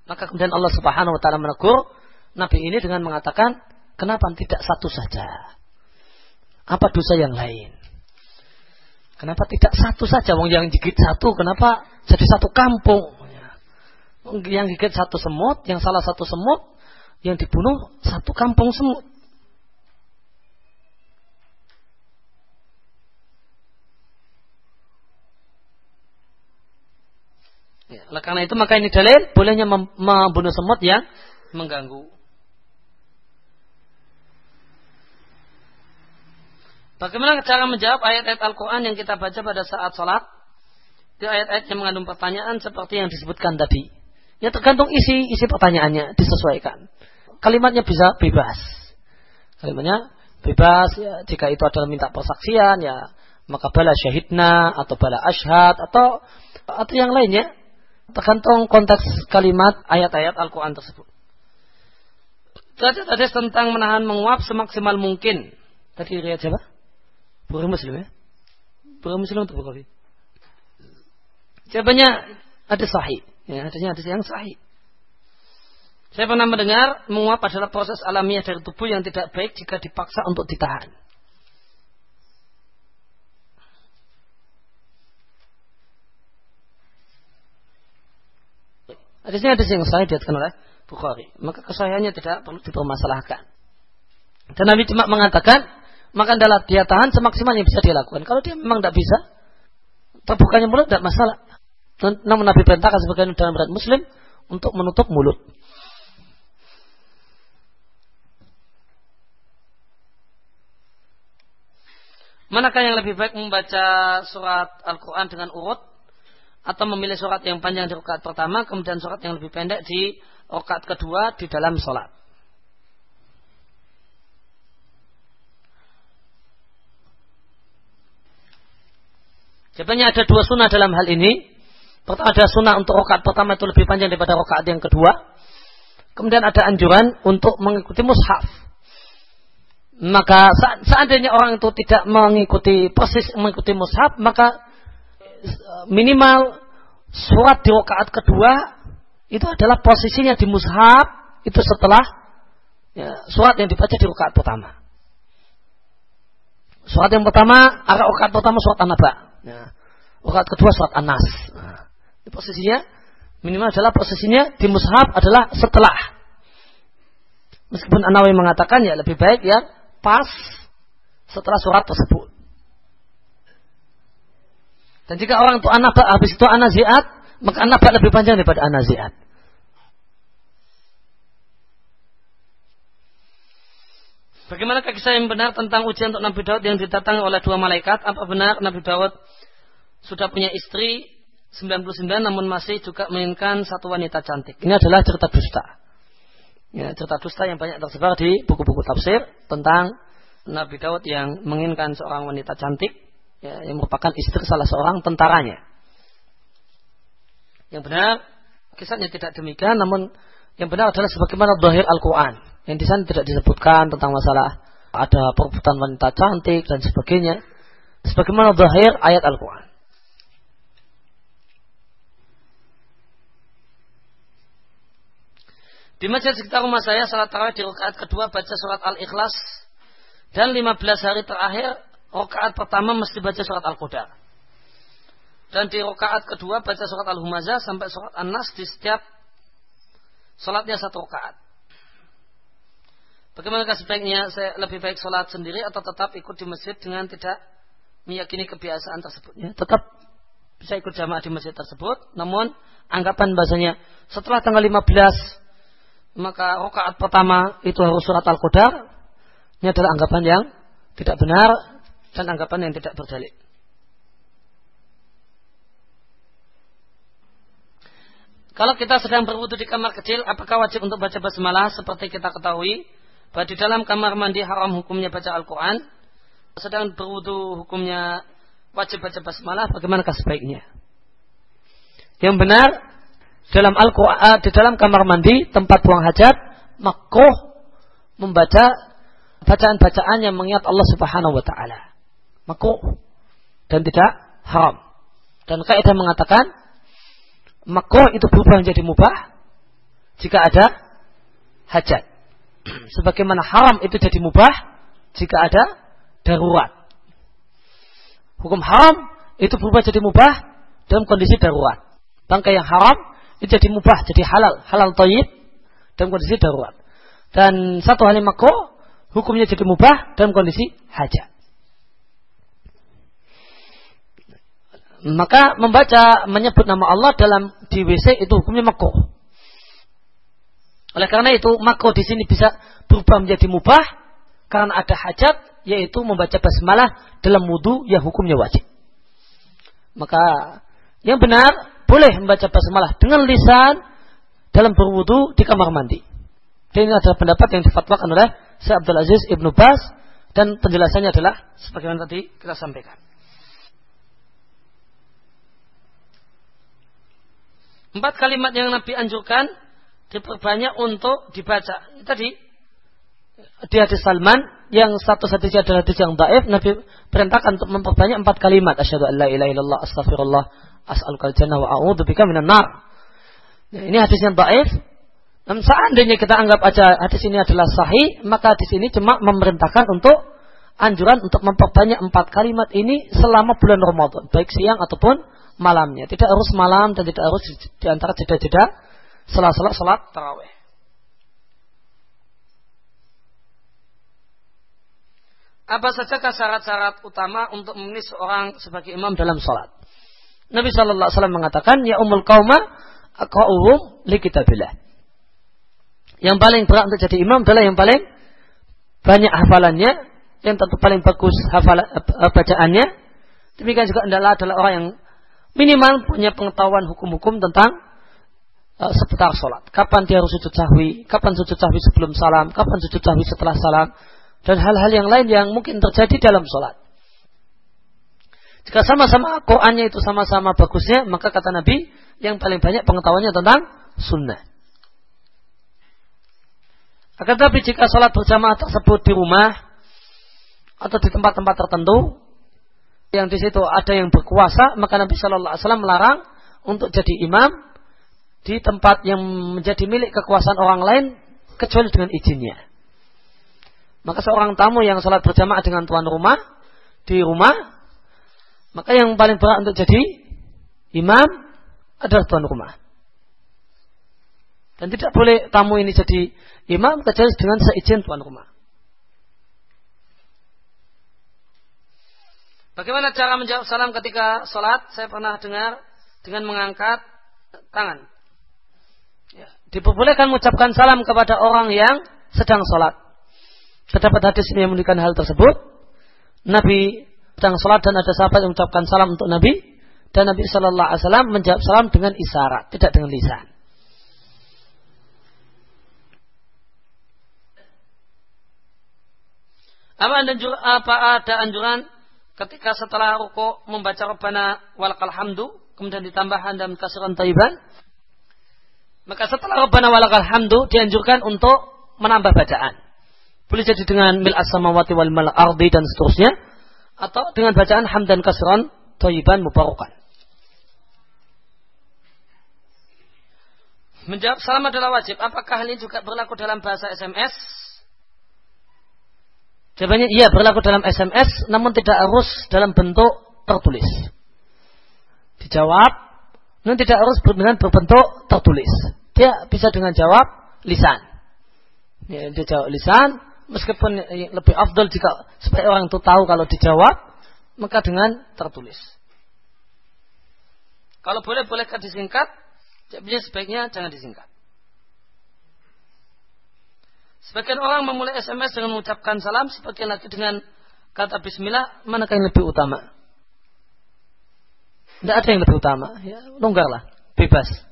Maka kemudian Allah Subhanahu Wa Taala menegur Nabi ini dengan mengatakan, kenapa tidak satu saja? Apa dosa yang lain? Kenapa tidak satu saja? Wong yang gigit satu, kenapa jadi satu kampung? Yang gigit satu semut, yang salah satu semut, yang dibunuh satu kampung semut. Ya, karena itu maka ini dalil bolehnya membunuh semut yang mengganggu. Bagaimana cara menjawab ayat-ayat Al-Quran yang kita baca pada saat sholat? Itu ayat-ayat yang mengandung pertanyaan seperti yang disebutkan tadi. Ya tergantung isi isi pertanyaannya disesuaikan. Kalimatnya bisa bebas. Kalimatnya bebas ya jika itu adalah minta persaksian ya maka bala syahidna atau bala ashad atau atau yang lainnya tergantung konteks kalimat ayat-ayat Al-Qur'an tersebut. Tadi tentang menahan menguap semaksimal mungkin. Tadi riwayat siapa? Bukhari Muslim ya? Bukhari Muslim untuk Bukhari. Jawabannya ada sahih. Ya, hadisnya hadis yang sahih. Saya pernah mendengar menguap adalah proses alamiah dari tubuh yang tidak baik jika dipaksa untuk ditahan. Hadisnya hadis yang sahih diatkan oleh Bukhari. Maka kesahihannya tidak perlu dipermasalahkan. Dan Nabi cuma mengatakan, maka adalah dia tahan semaksimal yang bisa dia lakukan. Kalau dia memang tidak bisa, terbukanya mulut tidak masalah. Namun Nabi perintahkan sebagian dalam berat Muslim untuk menutup mulut. Manakah yang lebih baik membaca surat Al-Quran dengan urut atau memilih surat yang panjang di rakaat pertama kemudian surat yang lebih pendek di rakaat kedua di dalam sholat? Jawabannya ada dua sunnah dalam hal ini. Ada sunnah untuk rokaat pertama itu lebih panjang daripada rokaat yang kedua. Kemudian ada anjuran untuk mengikuti mushaf. Maka seandainya orang itu tidak mengikuti persis mengikuti mushaf, maka minimal surat di rokaat kedua itu adalah posisinya di mushaf itu setelah ya, surat yang dibaca di rokaat pertama. Surat yang pertama, arah rokaat pertama surat An-Naba. Ya. Rokaat kedua surat An-Nas. Posisinya minimal adalah posisinya di mushaf adalah setelah. Meskipun Anawi mengatakan ya lebih baik ya pas setelah surat tersebut. Dan jika orang itu anak habis itu anak ziat, maka anak lebih panjang daripada anak ziat. Bagaimana kisah yang benar tentang ujian untuk Nabi Daud yang didatangi oleh dua malaikat? Apa benar Nabi Daud sudah punya istri 99 namun masih juga menginginkan satu wanita cantik? Ini adalah cerita dusta. Ya, cerita dusta yang banyak tersebar di buku-buku tafsir tentang Nabi Daud yang menginginkan seorang wanita cantik ya, yang merupakan istri salah seorang tentaranya. Yang benar, kisahnya tidak demikian, namun yang benar adalah sebagaimana zahir Al-Quran. Yang di sana tidak disebutkan tentang masalah ada perebutan wanita cantik dan sebagainya. Sebagaimana zahir ayat Al-Quran. Di masjid sekitar rumah saya salat tarawih di rakaat kedua baca surat Al-Ikhlas dan 15 hari terakhir Rokaat pertama mesti baca surat Al-Qadar. Dan di rokaat kedua baca surat Al-Humazah sampai surat An-Nas di setiap sholatnya satu rokaat. Bagaimana sebaiknya saya lebih baik sholat sendiri atau tetap ikut di masjid dengan tidak meyakini kebiasaan tersebut? Ya, tetap bisa ikut jamaah di masjid tersebut, namun anggapan bahasanya setelah tanggal 15 maka rokaat pertama itu harus surat Al-Qadar. Ini adalah anggapan yang tidak benar dan anggapan yang tidak berdalil. Kalau kita sedang berwudu di kamar kecil, apakah wajib untuk baca basmalah seperti kita ketahui bahwa di dalam kamar mandi haram hukumnya baca Al-Quran, sedang berwudu hukumnya wajib baca basmalah, bagaimanakah sebaiknya? Yang benar dalam Al-Quran eh, di dalam kamar mandi tempat buang hajat makruh membaca bacaan-bacaan yang mengingat Allah Subhanahu wa taala makruh dan tidak haram. Dan kaidah mengatakan makruh itu berubah menjadi mubah jika ada hajat. Sebagaimana haram itu jadi mubah jika ada darurat. Hukum haram itu berubah jadi mubah dalam kondisi darurat. Bangkai yang haram itu jadi mubah, jadi halal, halal toyib dalam kondisi darurat. Dan satu hal yang makruh hukumnya jadi mubah dalam kondisi hajat. maka membaca menyebut nama Allah dalam di WC itu hukumnya makruh. Oleh karena itu makruh di sini bisa berubah menjadi mubah karena ada hajat yaitu membaca basmalah dalam wudhu yang hukumnya wajib. Maka yang benar boleh membaca basmalah dengan lisan dalam berwudhu di kamar mandi. Dan ini adalah pendapat yang difatwakan oleh Syekh Abdul Aziz Ibnu Bas dan penjelasannya adalah sebagaimana tadi kita sampaikan. Empat kalimat yang Nabi anjurkan diperbanyak untuk dibaca. Tadi di hadis Salman yang satu satunya adalah hadis yang daif Nabi perintahkan untuk memperbanyak empat kalimat asyhadu an la ilaha as'alukal jannah wa a'udzu bika minan nar. Nah, ini hadis yang daif. Dan seandainya kita anggap aja hadis ini adalah sahih, maka hadis ini cuma memerintahkan untuk anjuran untuk memperbanyak empat kalimat ini selama bulan Ramadan, baik siang ataupun malamnya. Tidak harus malam dan tidak harus di antara jeda-jeda sela-sela salat tarawih. Apa saja syarat-syarat utama untuk memilih seorang sebagai imam dalam salat? Nabi Shallallahu Alaihi Wasallam mengatakan, Ya umul kauma akra'uhum li kitabillah. Yang paling berat untuk jadi imam adalah yang paling banyak hafalannya, yang tentu paling bagus hafalan eh, bacaannya. Demikian juga adalah adalah orang yang minimal punya pengetahuan hukum-hukum tentang uh, seputar sholat. Kapan dia harus sujud sahwi, kapan sujud sahwi sebelum salam, kapan sujud sahwi setelah salam, dan hal-hal yang lain yang mungkin terjadi dalam sholat. Jika sama-sama Qurannya itu sama-sama bagusnya, maka kata Nabi yang paling banyak pengetahuannya tentang sunnah. Akan tetapi jika sholat berjamaah tersebut di rumah atau di tempat-tempat tertentu yang di situ ada yang berkuasa, maka Nabi Shallallahu Alaihi Wasallam melarang untuk jadi imam di tempat yang menjadi milik kekuasaan orang lain kecuali dengan izinnya. Maka seorang tamu yang sholat berjamaah dengan tuan rumah di rumah, maka yang paling berat untuk jadi imam adalah tuan rumah. Dan tidak boleh tamu ini jadi imam kecuali dengan seizin tuan rumah. Bagaimana cara menjawab salam ketika sholat? Saya pernah dengar dengan mengangkat tangan. Ya. Diperbolehkan mengucapkan salam kepada orang yang sedang sholat. Terdapat hadis yang menunjukkan hal tersebut. Nabi sedang sholat dan ada sahabat yang mengucapkan salam untuk Nabi. Dan Nabi Shallallahu Alaihi Wasallam menjawab salam dengan isyarat, tidak dengan lisan. Apa ada, apa ada anjuran ketika setelah ruku membaca Rabbana walakal hamdu kemudian ditambah dalam kasiran taiban maka setelah Rabbana walakal hamdu dianjurkan untuk menambah bacaan boleh jadi dengan mil as-samawati wal mal ardi dan seterusnya atau dengan bacaan hamdan kasiran taiban mubarakan Menjawab salam adalah wajib. Apakah ini juga berlaku dalam bahasa SMS? Jawabannya iya berlaku dalam SMS namun tidak harus dalam bentuk tertulis. Dijawab namun tidak harus dengan berbentuk tertulis. Dia bisa dengan jawab lisan. Dia jawab lisan meskipun lebih afdal jika supaya orang itu tahu kalau dijawab maka dengan tertulis. Kalau boleh bolehkah disingkat? Jawabnya sebaiknya jangan disingkat. Sebagian orang memulai SMS dengan mengucapkan salam, sebagian lagi dengan kata bismillah, manakah yang lebih utama? Tidak ada yang lebih utama. Ya, longgarlah, bebas.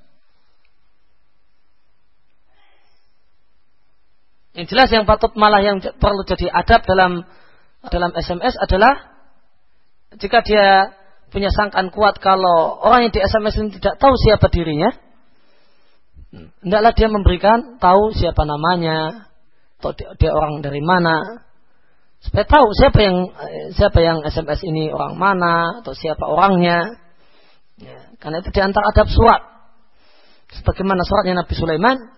Yang jelas yang patut malah yang perlu jadi adab dalam dalam SMS adalah jika dia punya sangkaan kuat kalau orang yang di SMS ini tidak tahu siapa dirinya, hendaklah dia memberikan tahu siapa namanya, atau dia, dia orang dari mana supaya tahu siapa yang siapa yang SMS ini orang mana atau siapa orangnya. Ya, karena itu diantar adab surat. Sebagaimana suratnya Nabi Sulaiman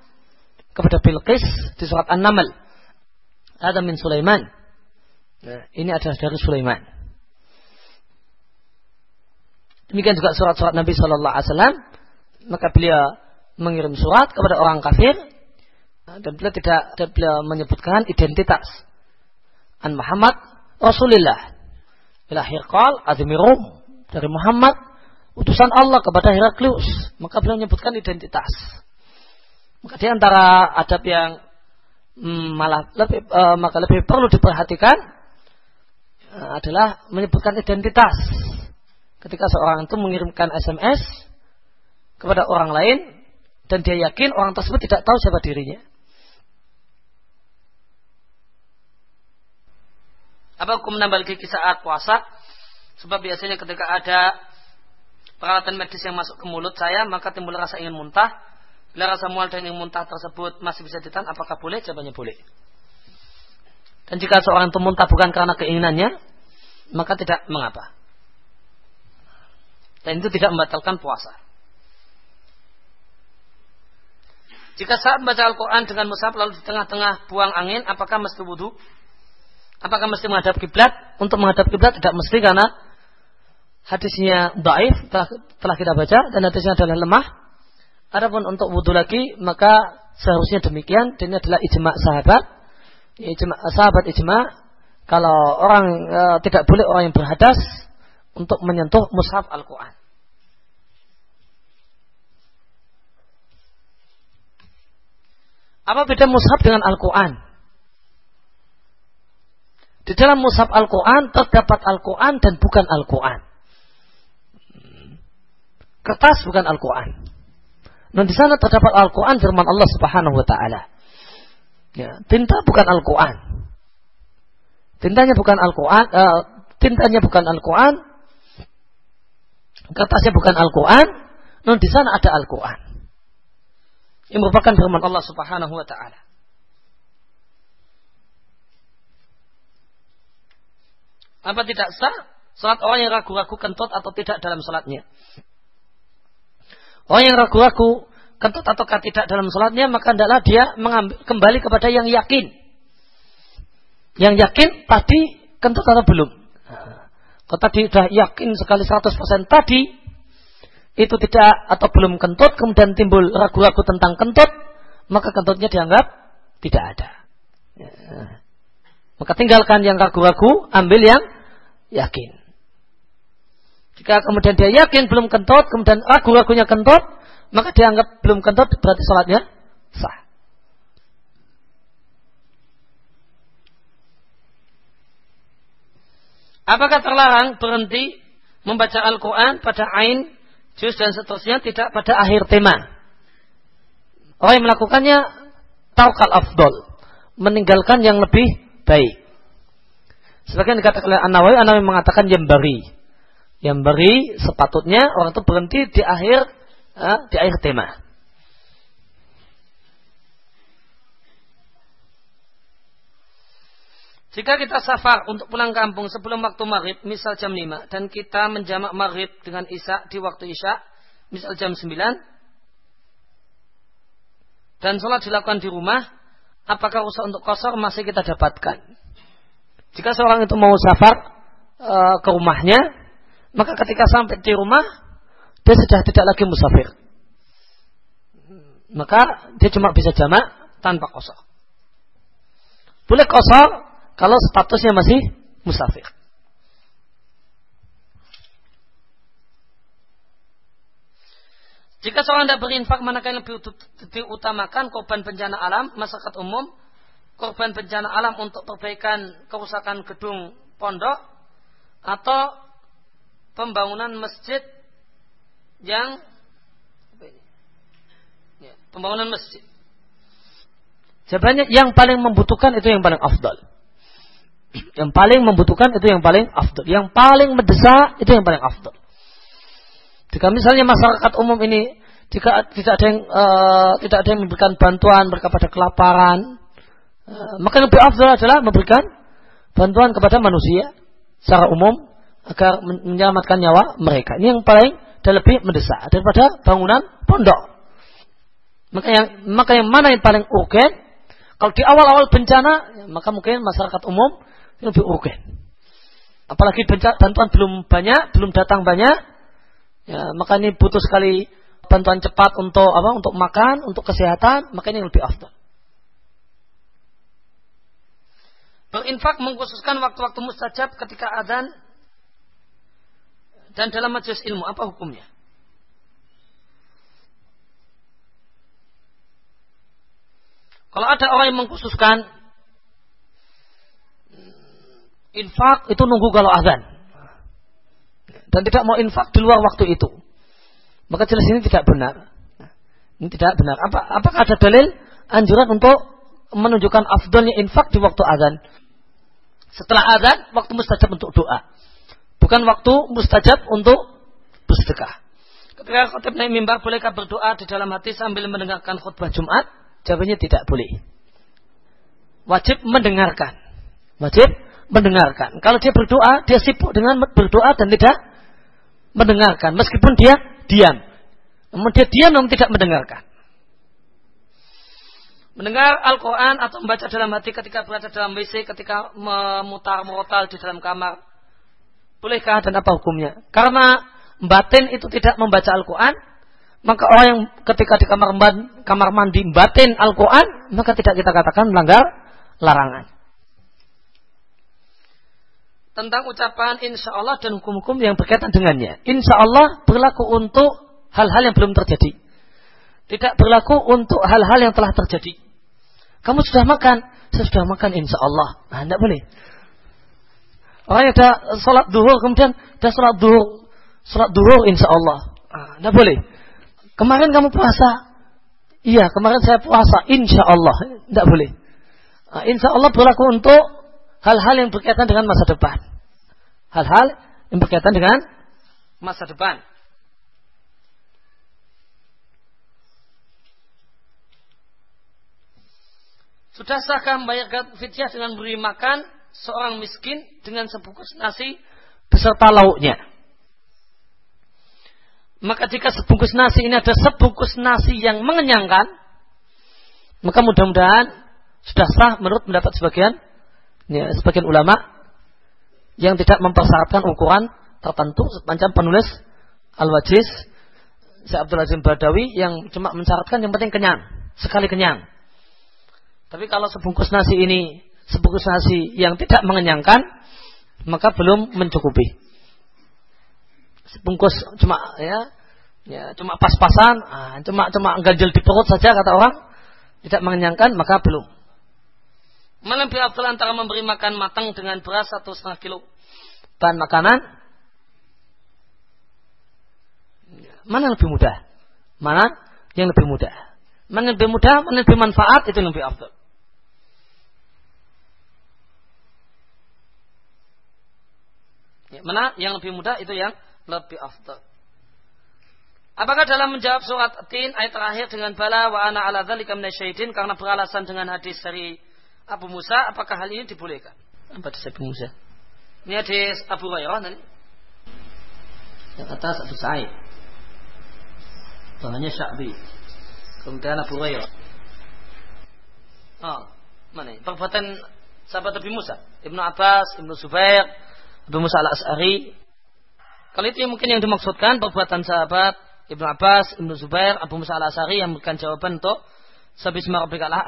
kepada Bilqis di surat An-Naml. Ada min Sulaiman. Ya, ini adalah dari Sulaiman. Demikian juga surat-surat Nabi Shallallahu Alaihi Wasallam. Maka beliau mengirim surat kepada orang kafir dan beliau tidak dan beliau menyebutkan identitas an Muhammad Rasulullah ila Hirqal dari Muhammad utusan Allah kepada Heraklius. Maka beliau menyebutkan identitas maka di antara adab yang mm, malah lebih uh, maka lebih perlu diperhatikan uh, adalah menyebutkan identitas ketika seorang itu mengirimkan SMS kepada orang lain dan dia yakin orang tersebut tidak tahu siapa dirinya Apa hukum menambal gigi saat puasa? Sebab biasanya ketika ada peralatan medis yang masuk ke mulut saya, maka timbul rasa ingin muntah. Bila rasa mual dan ingin muntah tersebut masih bisa ditahan, apakah boleh? Jawabannya boleh. Dan jika seorang itu muntah bukan karena keinginannya, maka tidak mengapa. Dan itu tidak membatalkan puasa. Jika saat membaca Al-Quran dengan musab lalu di tengah-tengah buang angin, apakah mesti wudhu? Apakah mesti menghadap kiblat? Untuk menghadap kiblat tidak mesti karena hadisnya daif telah kita baca dan hadisnya adalah lemah. Adapun untuk wudhu lagi maka seharusnya demikian ini adalah ijma sahabat. Ijma, sahabat ijma kalau orang e, tidak boleh orang yang berhadas untuk menyentuh mushaf Al-Quran. Apa beda mushaf dengan Al-Quran? Di dalam mushaf Al-Quran terdapat Al-Quran dan bukan Al-Quran. Kertas bukan Al-Quran. Dan di sana terdapat Al-Quran firman Allah Subhanahu wa taala. Ya, tinta bukan Al-Quran. Tintanya bukan Al-Quran, uh, tintanya bukan Al-Quran, kertasnya bukan Al-Quran, non di sana ada Al-Quran. Ini merupakan firman Allah Subhanahu wa taala. Apa tidak sah salat orang yang ragu-ragu kentut atau tidak dalam salatnya? Orang yang ragu-ragu kentut ataukah tidak dalam salatnya maka adalah dia mengambil, kembali kepada yang yakin. Yang yakin tadi kentut atau belum. Kalau tadi sudah yakin sekali 100% tadi itu tidak atau belum kentut kemudian timbul ragu-ragu tentang kentut maka kentutnya dianggap tidak ada. Ya. Maka tinggalkan yang ragu-ragu, ambil yang yakin. Jika kemudian dia yakin belum kentut, kemudian ragu-ragunya kentut, maka dianggap belum kentut berarti sholatnya sah. Apakah terlarang berhenti membaca Al-Quran pada ain, juz dan seterusnya tidak pada akhir tema? Orang yang melakukannya taukal afdol, meninggalkan yang lebih baik. Sebagian dikatakan oleh An-Nawawi, An-Nawawi mengatakan beri. Yang beri sepatutnya orang itu berhenti di akhir eh, di akhir tema. Jika kita safar untuk pulang kampung sebelum waktu maghrib, misal jam 5, dan kita menjamak maghrib dengan isya di waktu isya, misal jam 9, dan sholat dilakukan di rumah, apakah rusak untuk kosor masih kita dapatkan? Jika seorang itu mau safar e, ke rumahnya, maka ketika sampai di rumah, dia sudah tidak lagi musafir. Maka dia cuma bisa jamak tanpa kosor. Boleh kosor kalau statusnya masih musafir. Jika seorang tidak berinfak, manakah yang lebih diutamakan korban bencana alam, masyarakat umum, korban bencana alam untuk perbaikan kerusakan gedung pondok atau pembangunan masjid yang ya, pembangunan masjid. Jawabannya yang paling membutuhkan itu yang paling afdal. Yang paling membutuhkan itu yang paling afdal. Yang paling mendesak itu yang paling afdal. Jika misalnya masyarakat umum ini jika tidak ada yang uh, tidak ada yang memberikan bantuan mereka pada kelaparan, Eh, maka lebih afdal adalah memberikan bantuan kepada manusia secara umum agar menyelamatkan nyawa mereka. Ini yang paling dan lebih mendesak daripada bangunan pondok. Maka yang maka yang mana yang paling urgen? Kalau di awal-awal bencana, maka mungkin masyarakat umum lebih urgen. Apalagi bantuan belum banyak, belum datang banyak, ya, maka ini butuh sekali bantuan cepat untuk apa? Untuk makan, untuk kesehatan, maka ini lebih afdal. Berinfak mengkhususkan waktu-waktu mustajab ketika adzan dan dalam majelis ilmu apa hukumnya? Kalau ada orang yang mengkhususkan infak itu nunggu kalau azan dan tidak mau infak di luar waktu itu, maka jelas ini tidak benar. Ini tidak benar. Apa, apakah ada dalil anjuran untuk menunjukkan afdolnya infak di waktu azan? Setelah azan, waktu mustajab untuk doa. Bukan waktu mustajab untuk bersedekah. Ketika khotib naik mimbar, bolehkah berdoa di dalam hati sambil mendengarkan khutbah Jumat? Jawabannya tidak boleh. Wajib mendengarkan. Wajib mendengarkan. Kalau dia berdoa, dia sibuk dengan berdoa dan tidak mendengarkan. Meskipun dia diam. Namun dia diam namun tidak mendengarkan mendengar Al-Quran atau membaca dalam hati ketika berada dalam WC, ketika memutar merotal di dalam kamar. Bolehkah dan apa hukumnya? Karena batin itu tidak membaca Al-Quran, maka orang yang ketika di kamar mandi, kamar mandi batin Al-Quran, maka tidak kita katakan melanggar larangan. Tentang ucapan insya Allah dan hukum-hukum yang berkaitan dengannya. Insya Allah berlaku untuk hal-hal yang belum terjadi. Tidak berlaku untuk hal-hal yang telah terjadi. Kamu sudah makan? Saya sudah makan insya Allah. Nah, tidak boleh. Orang yang dah salat duhur kemudian dah salat duhur, salat duhur insya Allah. Tidak ah, boleh. Kemarin kamu puasa. Iya, kemarin saya puasa. Insya Allah. Tidak boleh. Ah, insya Allah berlaku untuk hal-hal yang berkaitan dengan masa depan. Hal-hal yang berkaitan dengan masa depan. Sudah sahkah membayar fidyah dengan beri makan seorang miskin dengan sebungkus nasi beserta lauknya? Maka jika sebungkus nasi ini ada sebungkus nasi yang mengenyangkan, maka mudah-mudahan sudah sah menurut pendapat sebagian ya, sebagian ulama yang tidak mempersyaratkan ukuran tertentu sepanjang penulis Al-Wajiz Syekh Abdul Azim Badawi yang cuma mensyaratkan yang penting kenyang, sekali kenyang. Tapi kalau sebungkus nasi ini sebungkus nasi yang tidak mengenyangkan, maka belum mencukupi. Sebungkus cuma ya ya cuma pas-pasan ah, cuma cuma ganjil di perut saja kata orang tidak mengenyangkan maka belum. Mana lebih afdal antara memberi makan matang dengan beras satu setengah kilo. Bahan makanan? Mana lebih mudah? Mana yang lebih mudah? Mana lebih mudah mana lebih manfaat itu yang lebih afdal ya, mana yang lebih mudah itu yang lebih afdal. Apakah dalam menjawab surat Tin ayat terakhir dengan bala wa ana ala dzalika minasyaitin karena beralasan dengan hadis dari Abu Musa, apakah hal ini dibolehkan? Apa hadis Abu Musa? Ini hadis Abu Hurairah tadi. Yang atas Abu Sa'id. Bawahnya Sya'bi. Kemudian Abu Hurairah. Oh, mana ini? Perbuatan sahabat Abu Musa, Ibnu Abbas, Ibnu Zubair, Abu Musa al-As'ari, kalau itu yang mungkin yang dimaksudkan perbuatan sahabat Ibnu Abbas, Ibnu Zubair, Abu Musa al-Asari yang memberikan jawaban untuk Sabisma Rabbika ala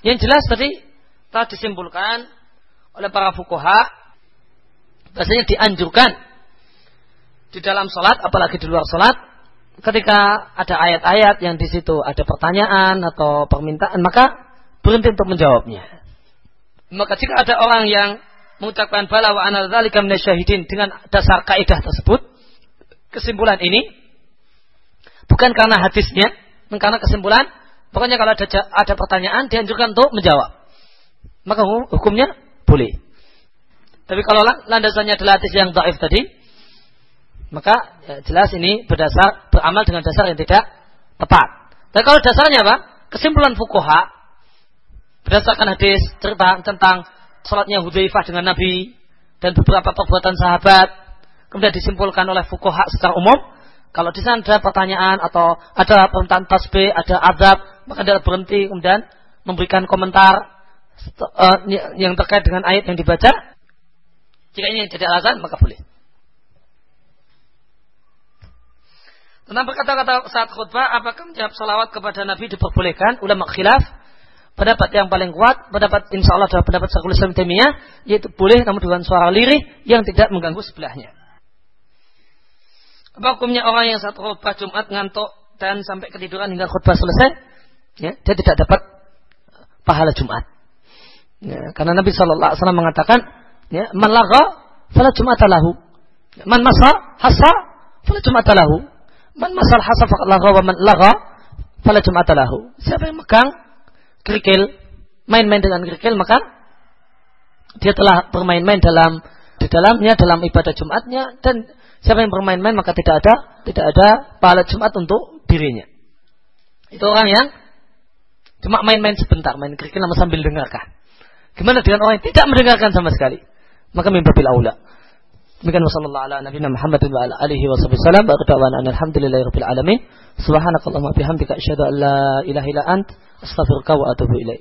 Yang jelas tadi telah disimpulkan oleh para fukoha bahasanya dianjurkan di dalam sholat apalagi di luar sholat ketika ada ayat-ayat yang di situ ada pertanyaan atau permintaan maka berhenti untuk menjawabnya. Maka jika ada orang yang mengucapkan bala wa ana dzalika minasyahidin dengan dasar kaidah tersebut kesimpulan ini bukan karena hadisnya karena kesimpulan. Pokoknya kalau ada ada pertanyaan dianjurkan untuk menjawab. Maka hukumnya boleh. Tapi kalau landasannya adalah hadis yang dhaif tadi maka ya, jelas ini berdasar beramal dengan dasar yang tidak tepat. Dan kalau dasarnya apa? Kesimpulan fukoha berdasarkan hadis cerita tentang salatnya Hudzaifah dengan Nabi dan beberapa perbuatan sahabat kemudian disimpulkan oleh fukoha secara umum kalau di sana ada pertanyaan atau ada permintaan tasbih, ada adab, maka dia berhenti kemudian memberikan komentar uh, yang terkait dengan ayat yang dibaca. Jika ini jadi alasan, maka boleh. Tentang berkata-kata saat khutbah, apakah menjawab salawat kepada Nabi diperbolehkan? Ulama khilaf pendapat yang paling kuat, pendapat insya Allah adalah pendapat Syekhul Islam Taimiyah, yaitu boleh namun dengan suara lirih yang tidak mengganggu sebelahnya. Apa hukumnya orang yang saat khutbah Jumat ngantuk dan sampai ketiduran hingga khutbah selesai? Ya, dia tidak dapat pahala Jumat. Ya, karena Nabi Wasallam mengatakan, ya, man laga, fala Jumat lahu. Man masa hasa, fala Jumat lahu. Man masal hasa laga, man laga, fala Jumat lahu. Siapa yang megang kerikil, main-main dengan kerikil, maka dia telah bermain-main dalam di dalamnya dalam ibadah Jumatnya dan siapa yang bermain-main maka tidak ada tidak ada pahala Jumat untuk dirinya. Itu orang yang cuma main-main sebentar, main kerikil namun sambil dengarkan. Gimana dengan orang yang tidak mendengarkan sama sekali? Maka mimpi aula. Demikian wasallallahu ala nabiyina Muhammad wa ala alihi wa sallam. Wa alhamdulillahi rabbil alamin. Subhanakallahumma bihamdika asyhadu an la ilaha illa ant astaghfiruka wa atubu ilaik.